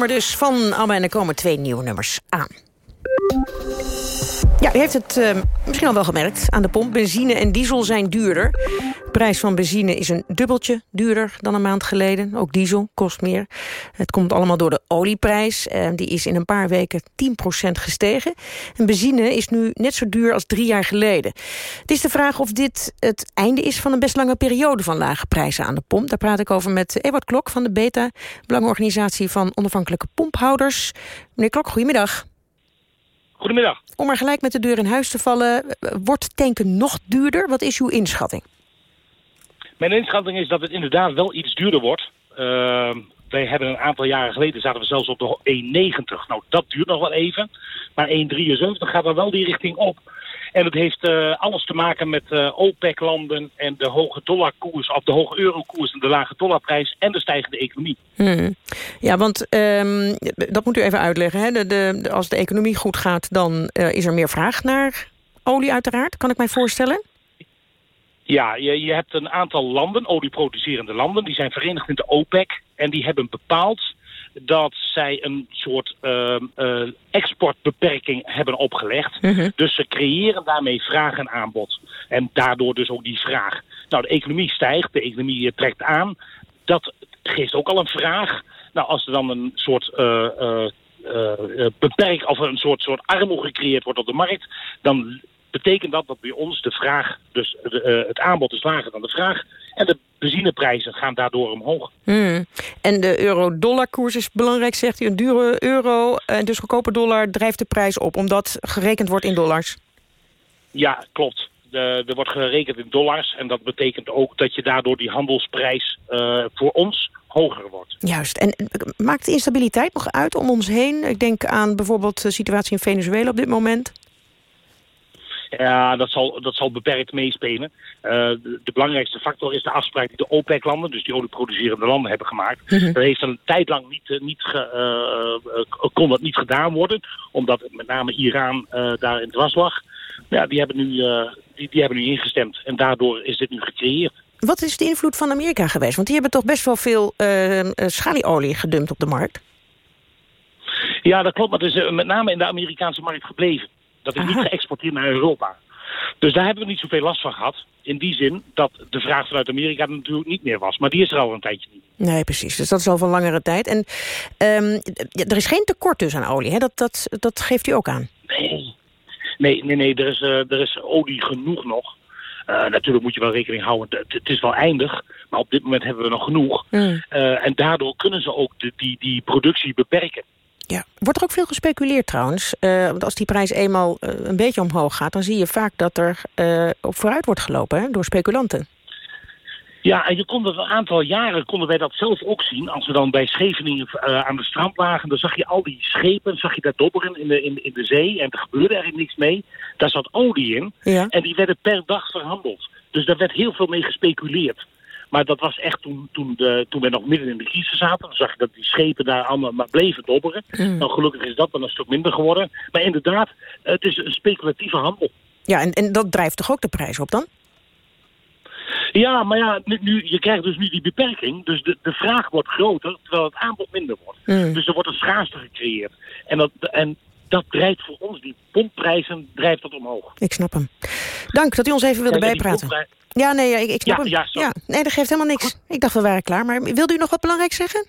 [SPEAKER 2] Dus van ABBA. En er komen twee nieuwe nummers aan. Ja, u heeft het eh, misschien al wel gemerkt aan de pomp. Benzine en diesel zijn duurder. De prijs van benzine is een dubbeltje duurder dan een maand geleden. Ook diesel kost meer. Het komt allemaal door de olieprijs. Eh, die is in een paar weken 10% gestegen. En benzine is nu net zo duur als drie jaar geleden. Het is de vraag of dit het einde is van een best lange periode van lage prijzen aan de pomp. Daar praat ik over met Ewart Klok van de BETA, belangenorganisatie van onafhankelijke pomphouders. Meneer Klok, goedemiddag.
[SPEAKER 35] Goedemiddag.
[SPEAKER 2] Om er gelijk met de deur in huis te vallen, eh, wordt tanken nog duurder? Wat is uw inschatting?
[SPEAKER 35] Mijn inschatting is dat het inderdaad wel iets duurder wordt. Uh, wij hebben een aantal jaren geleden zaten we zelfs op de 1,90. Nou, dat duurt nog wel even. Maar 1,73 gaat er wel die richting op. En het heeft uh, alles te maken met uh, OPEC-landen en de hoge dollarkoers, of de hoge eurokoers en de lage dollarprijs en de stijgende economie.
[SPEAKER 2] Hmm. Ja, want um, dat moet u even uitleggen. Hè? De, als de economie goed gaat, dan uh, is er meer vraag naar olie uiteraard, kan ik mij voorstellen?
[SPEAKER 35] Ja, je, je hebt een aantal landen, olieproducerende landen, die zijn verenigd in de OPEC. En die hebben bepaald dat zij een soort uh, uh, exportbeperking hebben opgelegd.
[SPEAKER 2] Mhm.
[SPEAKER 35] Dus ze creëren daarmee vraag en aanbod. En daardoor dus ook die vraag. Nou, de economie stijgt, de economie trekt aan. Dat geeft ook al een vraag. Nou, als er dan een soort uh, beperk of een soort, soort armoede gecreëerd wordt op de markt, dan betekent dat dat bij ons de vraag, dus de, het aanbod is lager dan de vraag. En de benzineprijzen gaan daardoor omhoog.
[SPEAKER 2] Hmm. En de euro-dollar-koers is belangrijk, zegt u. Een dure euro en dus goedkope dollar drijft de prijs op... omdat gerekend wordt in dollars.
[SPEAKER 35] Ja, klopt. de, er wordt gerekend in dollars. En dat betekent ook dat je daardoor die handelsprijs uh, voor ons hoger wordt.
[SPEAKER 2] Juist. En maakt de instabiliteit nog uit om ons heen? Ik denk aan bijvoorbeeld de situatie in Venezuela op dit moment.
[SPEAKER 35] Ja, dat zal, dat zal beperkt meespelen. Uh, de, de, belangrijkste factor is de afspraak die de OPEC-landen, dus die olieproducerende landen, hebben gemaakt. Mm Dat heeft een tijd lang niet, niet ge, uh, kon dat niet gedaan worden, omdat met name Iran daar in het was lag. Ja, die hebben, nu, die, die hebben nu ingestemd en daardoor is dit nu gecreëerd.
[SPEAKER 2] Wat is de invloed van Amerika geweest? Want die hebben toch best wel veel schalieolie gedumpt op de markt?
[SPEAKER 35] Ja, dat klopt, maar het is met name in de Amerikaanse markt gebleven. Dat is niet geëxporteerd naar Europa. Dus daar hebben we niet zoveel last van gehad. In die zin dat de vraag vanuit Amerika natuurlijk niet meer was. Maar die is er al een tijdje niet.
[SPEAKER 2] Nee, precies. Dus dat is al van langere tijd. En um, er is geen tekort dus aan olie, hè? Dat, dat, dat geeft u ook aan.
[SPEAKER 35] Nee, nee, nee, nee er, is, uh, er is olie genoeg nog. Uh, natuurlijk moet je wel rekening houden, het is wel eindig. Maar op dit moment hebben we nog genoeg. Mm. Uh, en daardoor kunnen ze ook de, die, die productie beperken.
[SPEAKER 2] Ja. Wordt er ook veel gespeculeerd trouwens? Uh, want als die prijs eenmaal uh, een beetje omhoog gaat... dan zie je vaak dat er uh, op vooruit wordt gelopen hè, door speculanten.
[SPEAKER 35] Ja, en je kon dat een aantal jaren konden wij dat zelf ook zien. Als we dan bij Scheveningen aan de strand lagen... dan zag je al die schepen, zag je daar dobberen in de, in, in de zee... en er gebeurde eigenlijk niks mee. Daar zat olie in
[SPEAKER 2] ja.
[SPEAKER 35] en die werden per dag verhandeld. Dus daar werd heel veel mee gespeculeerd. Maar dat was echt toen, toen, de, toen we nog midden in de crisis zaten. Dan zag je dat die schepen daar allemaal maar bleven dobberen.
[SPEAKER 2] Mm.
[SPEAKER 35] Nou, gelukkig is dat dan een stuk minder geworden. Maar inderdaad, het is een speculatieve handel.
[SPEAKER 2] Ja, en, en dat drijft toch ook de prijs op dan?
[SPEAKER 35] Ja, maar ja, nu, nu, je krijgt dus nu die beperking. Dus de, de vraag wordt groter, terwijl het aanbod minder wordt.
[SPEAKER 2] Mm.
[SPEAKER 35] Dus er wordt een schaarste gecreëerd. En dat, en dat drijft voor ons, die pomprijzen, drijft dat omhoog.
[SPEAKER 2] Ik snap hem. Dank dat u ons even wilde bijpraten. Ja, nee, ik, ik snap
[SPEAKER 35] Ja,
[SPEAKER 2] hem.
[SPEAKER 35] ja, sorry.
[SPEAKER 2] nee, dat geeft helemaal niks. Ik dacht, we waren klaar. Maar wilde u nog wat belangrijks zeggen?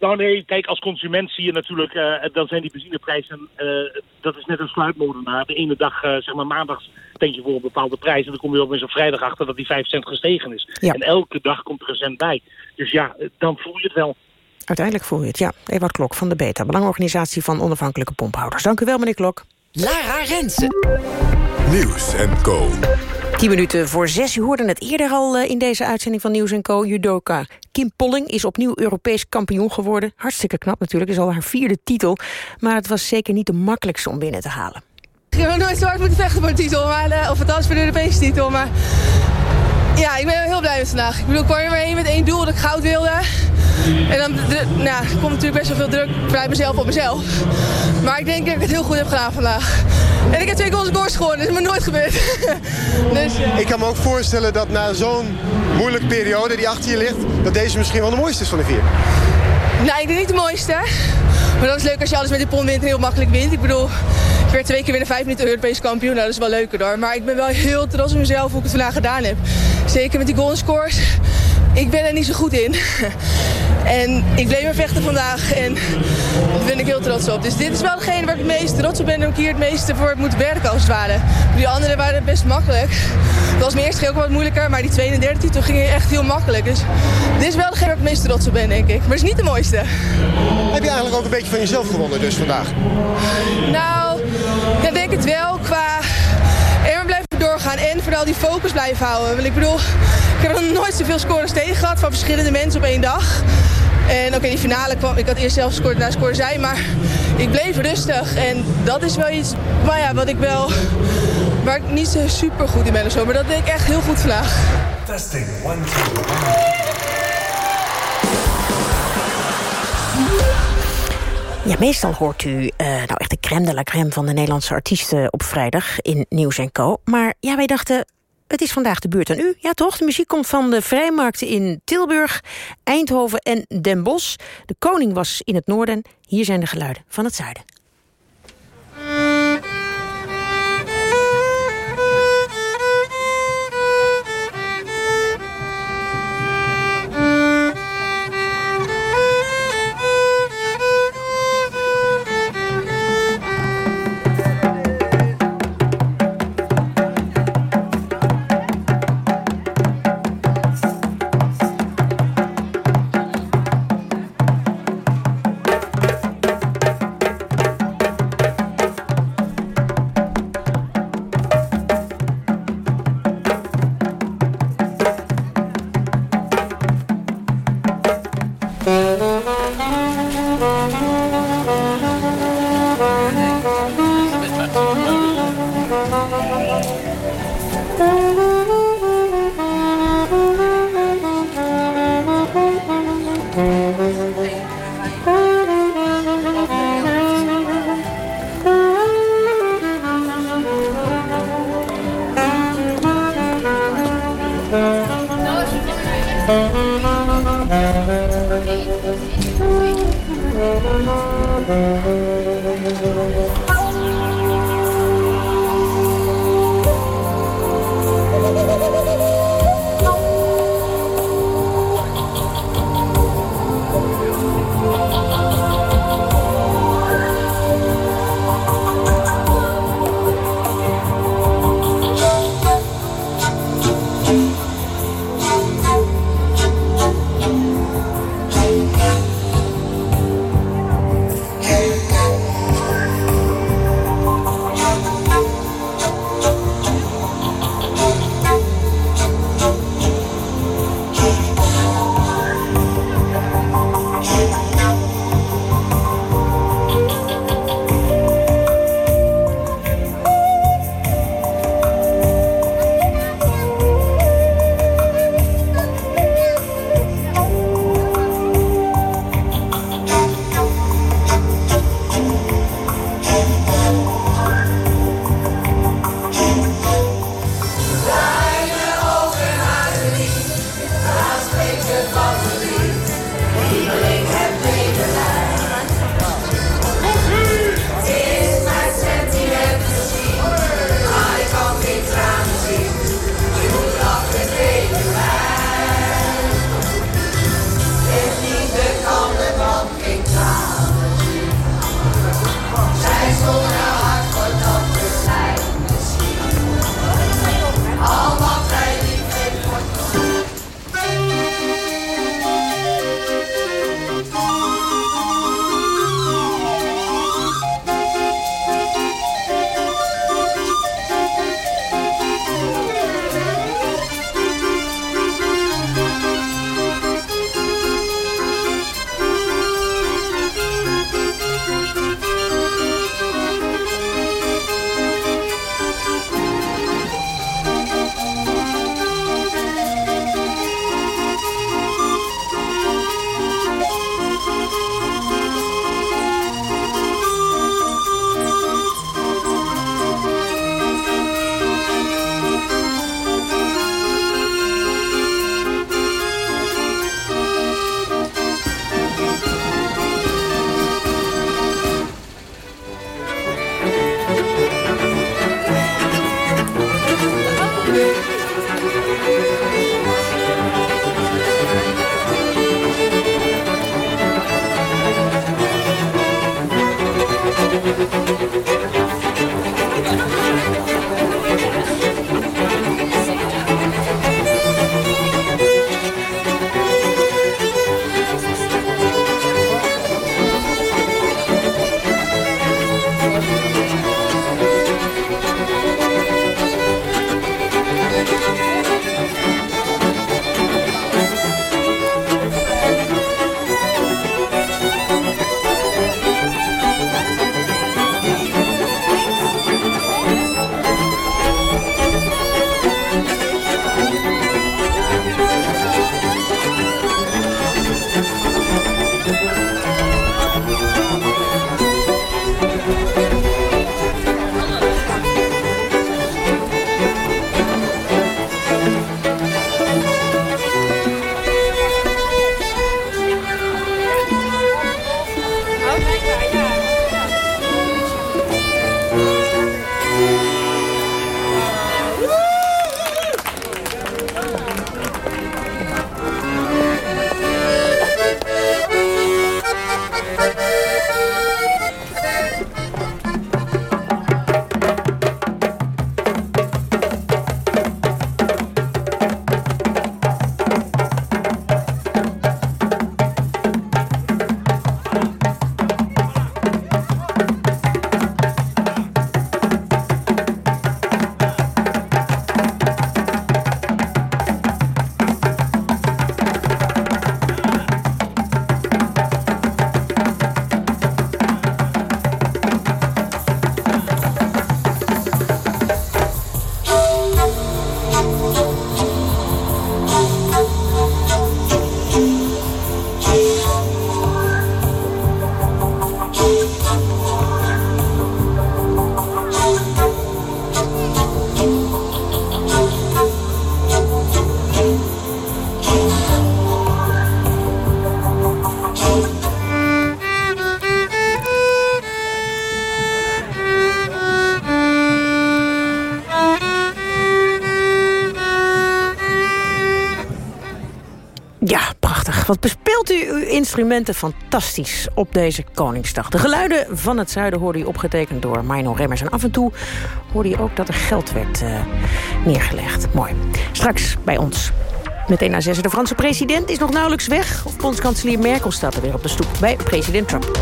[SPEAKER 35] Nou nee, kijk, als consument zie je natuurlijk, eh, dan zijn die benzineprijzen, eh, dat is net een sluitmolenaar. De ene dag, eh, zeg maar maandags, denk je voor een bepaalde prijs. En dan kom je op eens op vrijdag achter dat die 5 cent gestegen is.
[SPEAKER 2] Ja.
[SPEAKER 35] En elke dag komt er een cent bij. Dus ja, dan voel je het wel.
[SPEAKER 2] Uiteindelijk voel je het, ja. Ewout Klok van de BETA, Belangorganisatie van Onafhankelijke Pomphouders. Dank u wel, meneer Klok.
[SPEAKER 30] Lara Rensen.
[SPEAKER 1] Nieuws en Co.
[SPEAKER 2] 10 minuten voor zes. U hoorde het eerder al eh, in deze uitzending van Nieuws Co. Judoka Kim Polling is opnieuw Europees kampioen geworden. Hartstikke knap natuurlijk, is al haar vierde titel. Maar het was zeker niet de makkelijkste om binnen te halen.
[SPEAKER 36] Ik heb nog nooit zo hard moeten vechten voor een titel, maar, eh, of althans voor de Europese titel. Maar ja, ik ben heel blij met vandaag. Ik bedoel, ik kwam er maar één met één doel dat ik goud wilde. En dan nou, komt natuurlijk best wel veel druk vanuit mezelf op mezelf. Maar ik denk dat ik het heel goed heb gedaan vandaag. En ik heb twee goals scores gewonnen, dat is me nooit gebeurd. dus, ja.
[SPEAKER 37] Ik kan me ook voorstellen dat na zo'n moeilijke periode die achter je ligt... dat deze misschien wel de mooiste is van de vier.
[SPEAKER 36] Nou, ik denk niet de mooiste. Maar dat is leuk als je alles met de pond wint en heel makkelijk wint. Ik bedoel, ik werd twee keer binnen vijf minuten Europees kampioen. Nou, dat is wel leuker hoor. Maar ik ben wel heel trots op mezelf hoe ik het vandaag gedaan heb. Zeker met die goal scores. Ik ben er niet zo goed in. En ik bleef maar vechten vandaag en daar ben ik heel trots op. Dus dit is wel degene waar ik het meest trots op ben en ook hier het meeste voor moeten werken als het ware. Die anderen waren best makkelijk. Dat was mijn eerste ook wat moeilijker, maar die tweede en derde titel ging echt heel makkelijk. Dus dit is wel degene waar ik het meest trots op ben, denk ik. Maar het is niet de mooiste.
[SPEAKER 37] Heb je eigenlijk ook een beetje van jezelf gewonnen dus vandaag?
[SPEAKER 36] Nou, ja, denk het wel qua en blijven doorgaan en vooral die focus blijven houden. Want ik bedoel, ik heb nog nooit zoveel scores tegen gehad van verschillende mensen op één dag. En ook in die finale kwam, ik had eerst zelf gescoord, daarna scoorde zij, maar ik bleef rustig. En dat is wel iets, maar ja, wat ik wel, waar ik niet zo super goed in ben zo. Maar dat deed ik echt heel goed vandaag.
[SPEAKER 1] Testing,
[SPEAKER 2] Ja, meestal hoort u eh, nou echt de crème de la crème van de Nederlandse artiesten op vrijdag in Nieuws Co. Maar ja, wij dachten, het is vandaag de beurt aan u. Ja toch, de muziek komt van de vrijmarkten in Tilburg, Eindhoven en Den Bosch. De koning was in het noorden, hier zijn de geluiden van het zuiden. Instrumenten fantastisch op deze Koningsdag. De geluiden van het zuiden hoorde u opgetekend door Mino Remmers. En af en toe hoorde je ook dat er geld werd uh, neergelegd. Mooi. Straks bij ons. Meteen na zes. De Franse president is nog nauwelijks weg. Of bondskanselier Merkel staat er weer op de stoep bij president Trump.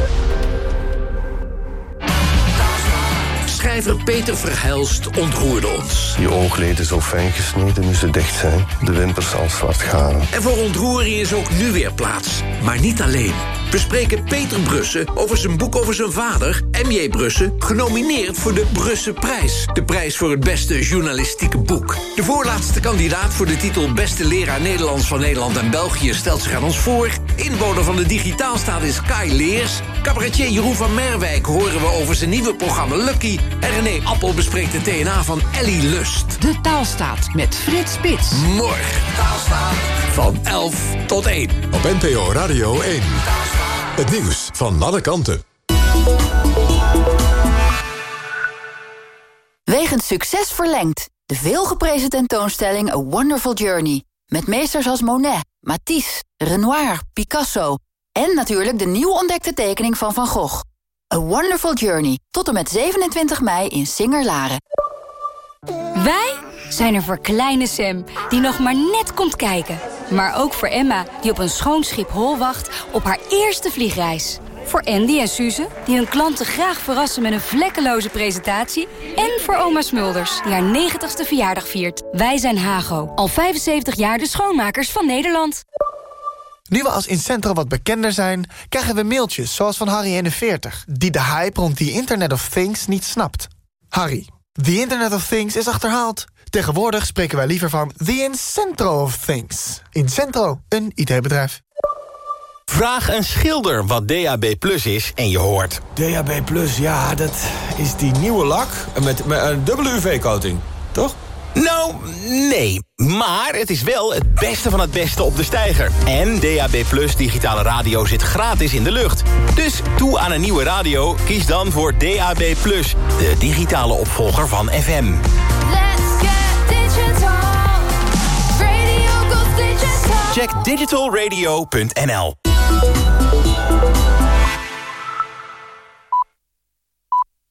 [SPEAKER 38] Schrijver Peter Verhelst ontroerde ons.
[SPEAKER 39] Je oogleden zo fijn gesneden nu ze dicht zijn. De wimpers al zwart garen.
[SPEAKER 38] En voor ontroering is ook nu weer plaats. Maar niet alleen. We spreken Peter Brussen over zijn boek over zijn vader, M.J. Brussen, genomineerd voor de Brussenprijs. De prijs voor het beste journalistieke boek. De voorlaatste kandidaat voor de titel Beste Leraar Nederlands van Nederland en België stelt zich aan ons voor. Inwoner van de digitaalstaat is Kai Leers. Cabaretier Jeroen van Merwijk horen we over zijn nieuwe programma Lucky. En René Appel bespreekt de TNA van Ellie Lust.
[SPEAKER 40] De Taalstaat met Frits Spits.
[SPEAKER 38] Morgen. Taalstaat. Van 11 tot 1.
[SPEAKER 1] Op NPO Radio 1. Het nieuws van alle kanten.
[SPEAKER 41] Wegens succes verlengd. De veelgeprezen tentoonstelling A Wonderful Journey. Met meesters als Monet, Matisse, Renoir, Picasso... en natuurlijk de nieuw ontdekte tekening van Van Gogh. A Wonderful Journey. Tot en met 27 mei in Singer-Laren.
[SPEAKER 42] Wij zijn er voor kleine Sam, die nog maar net komt kijken. Maar ook voor Emma, die op een schoon schip hol wacht op haar eerste vliegreis. Voor Andy en Suze, die hun klanten graag verrassen met een vlekkeloze presentatie. En voor oma Smulders, die haar 90ste verjaardag viert. Wij zijn Hago, al 75 jaar de schoonmakers van Nederland.
[SPEAKER 43] Nu we als Incentro wat bekender zijn, krijgen we mailtjes zoals van Harry41... die de hype rond die Internet of Things niet snapt. Harry, the Internet of Things is achterhaald. Tegenwoordig spreken wij liever van the Incentro of Things. Incentro, een IT-bedrijf.
[SPEAKER 44] Vraag een schilder wat DAB Plus is en je hoort.
[SPEAKER 45] DAB Plus, ja, dat is die nieuwe lak met, met een dubbele UV-coating, toch?
[SPEAKER 44] Nou, nee. Maar het is wel het beste van het beste op de steiger. En DAB Plus digitale radio zit gratis in de lucht. Dus toe aan een nieuwe radio, kies dan voor DAB Plus. De digitale opvolger van FM. Check digitalradio.nl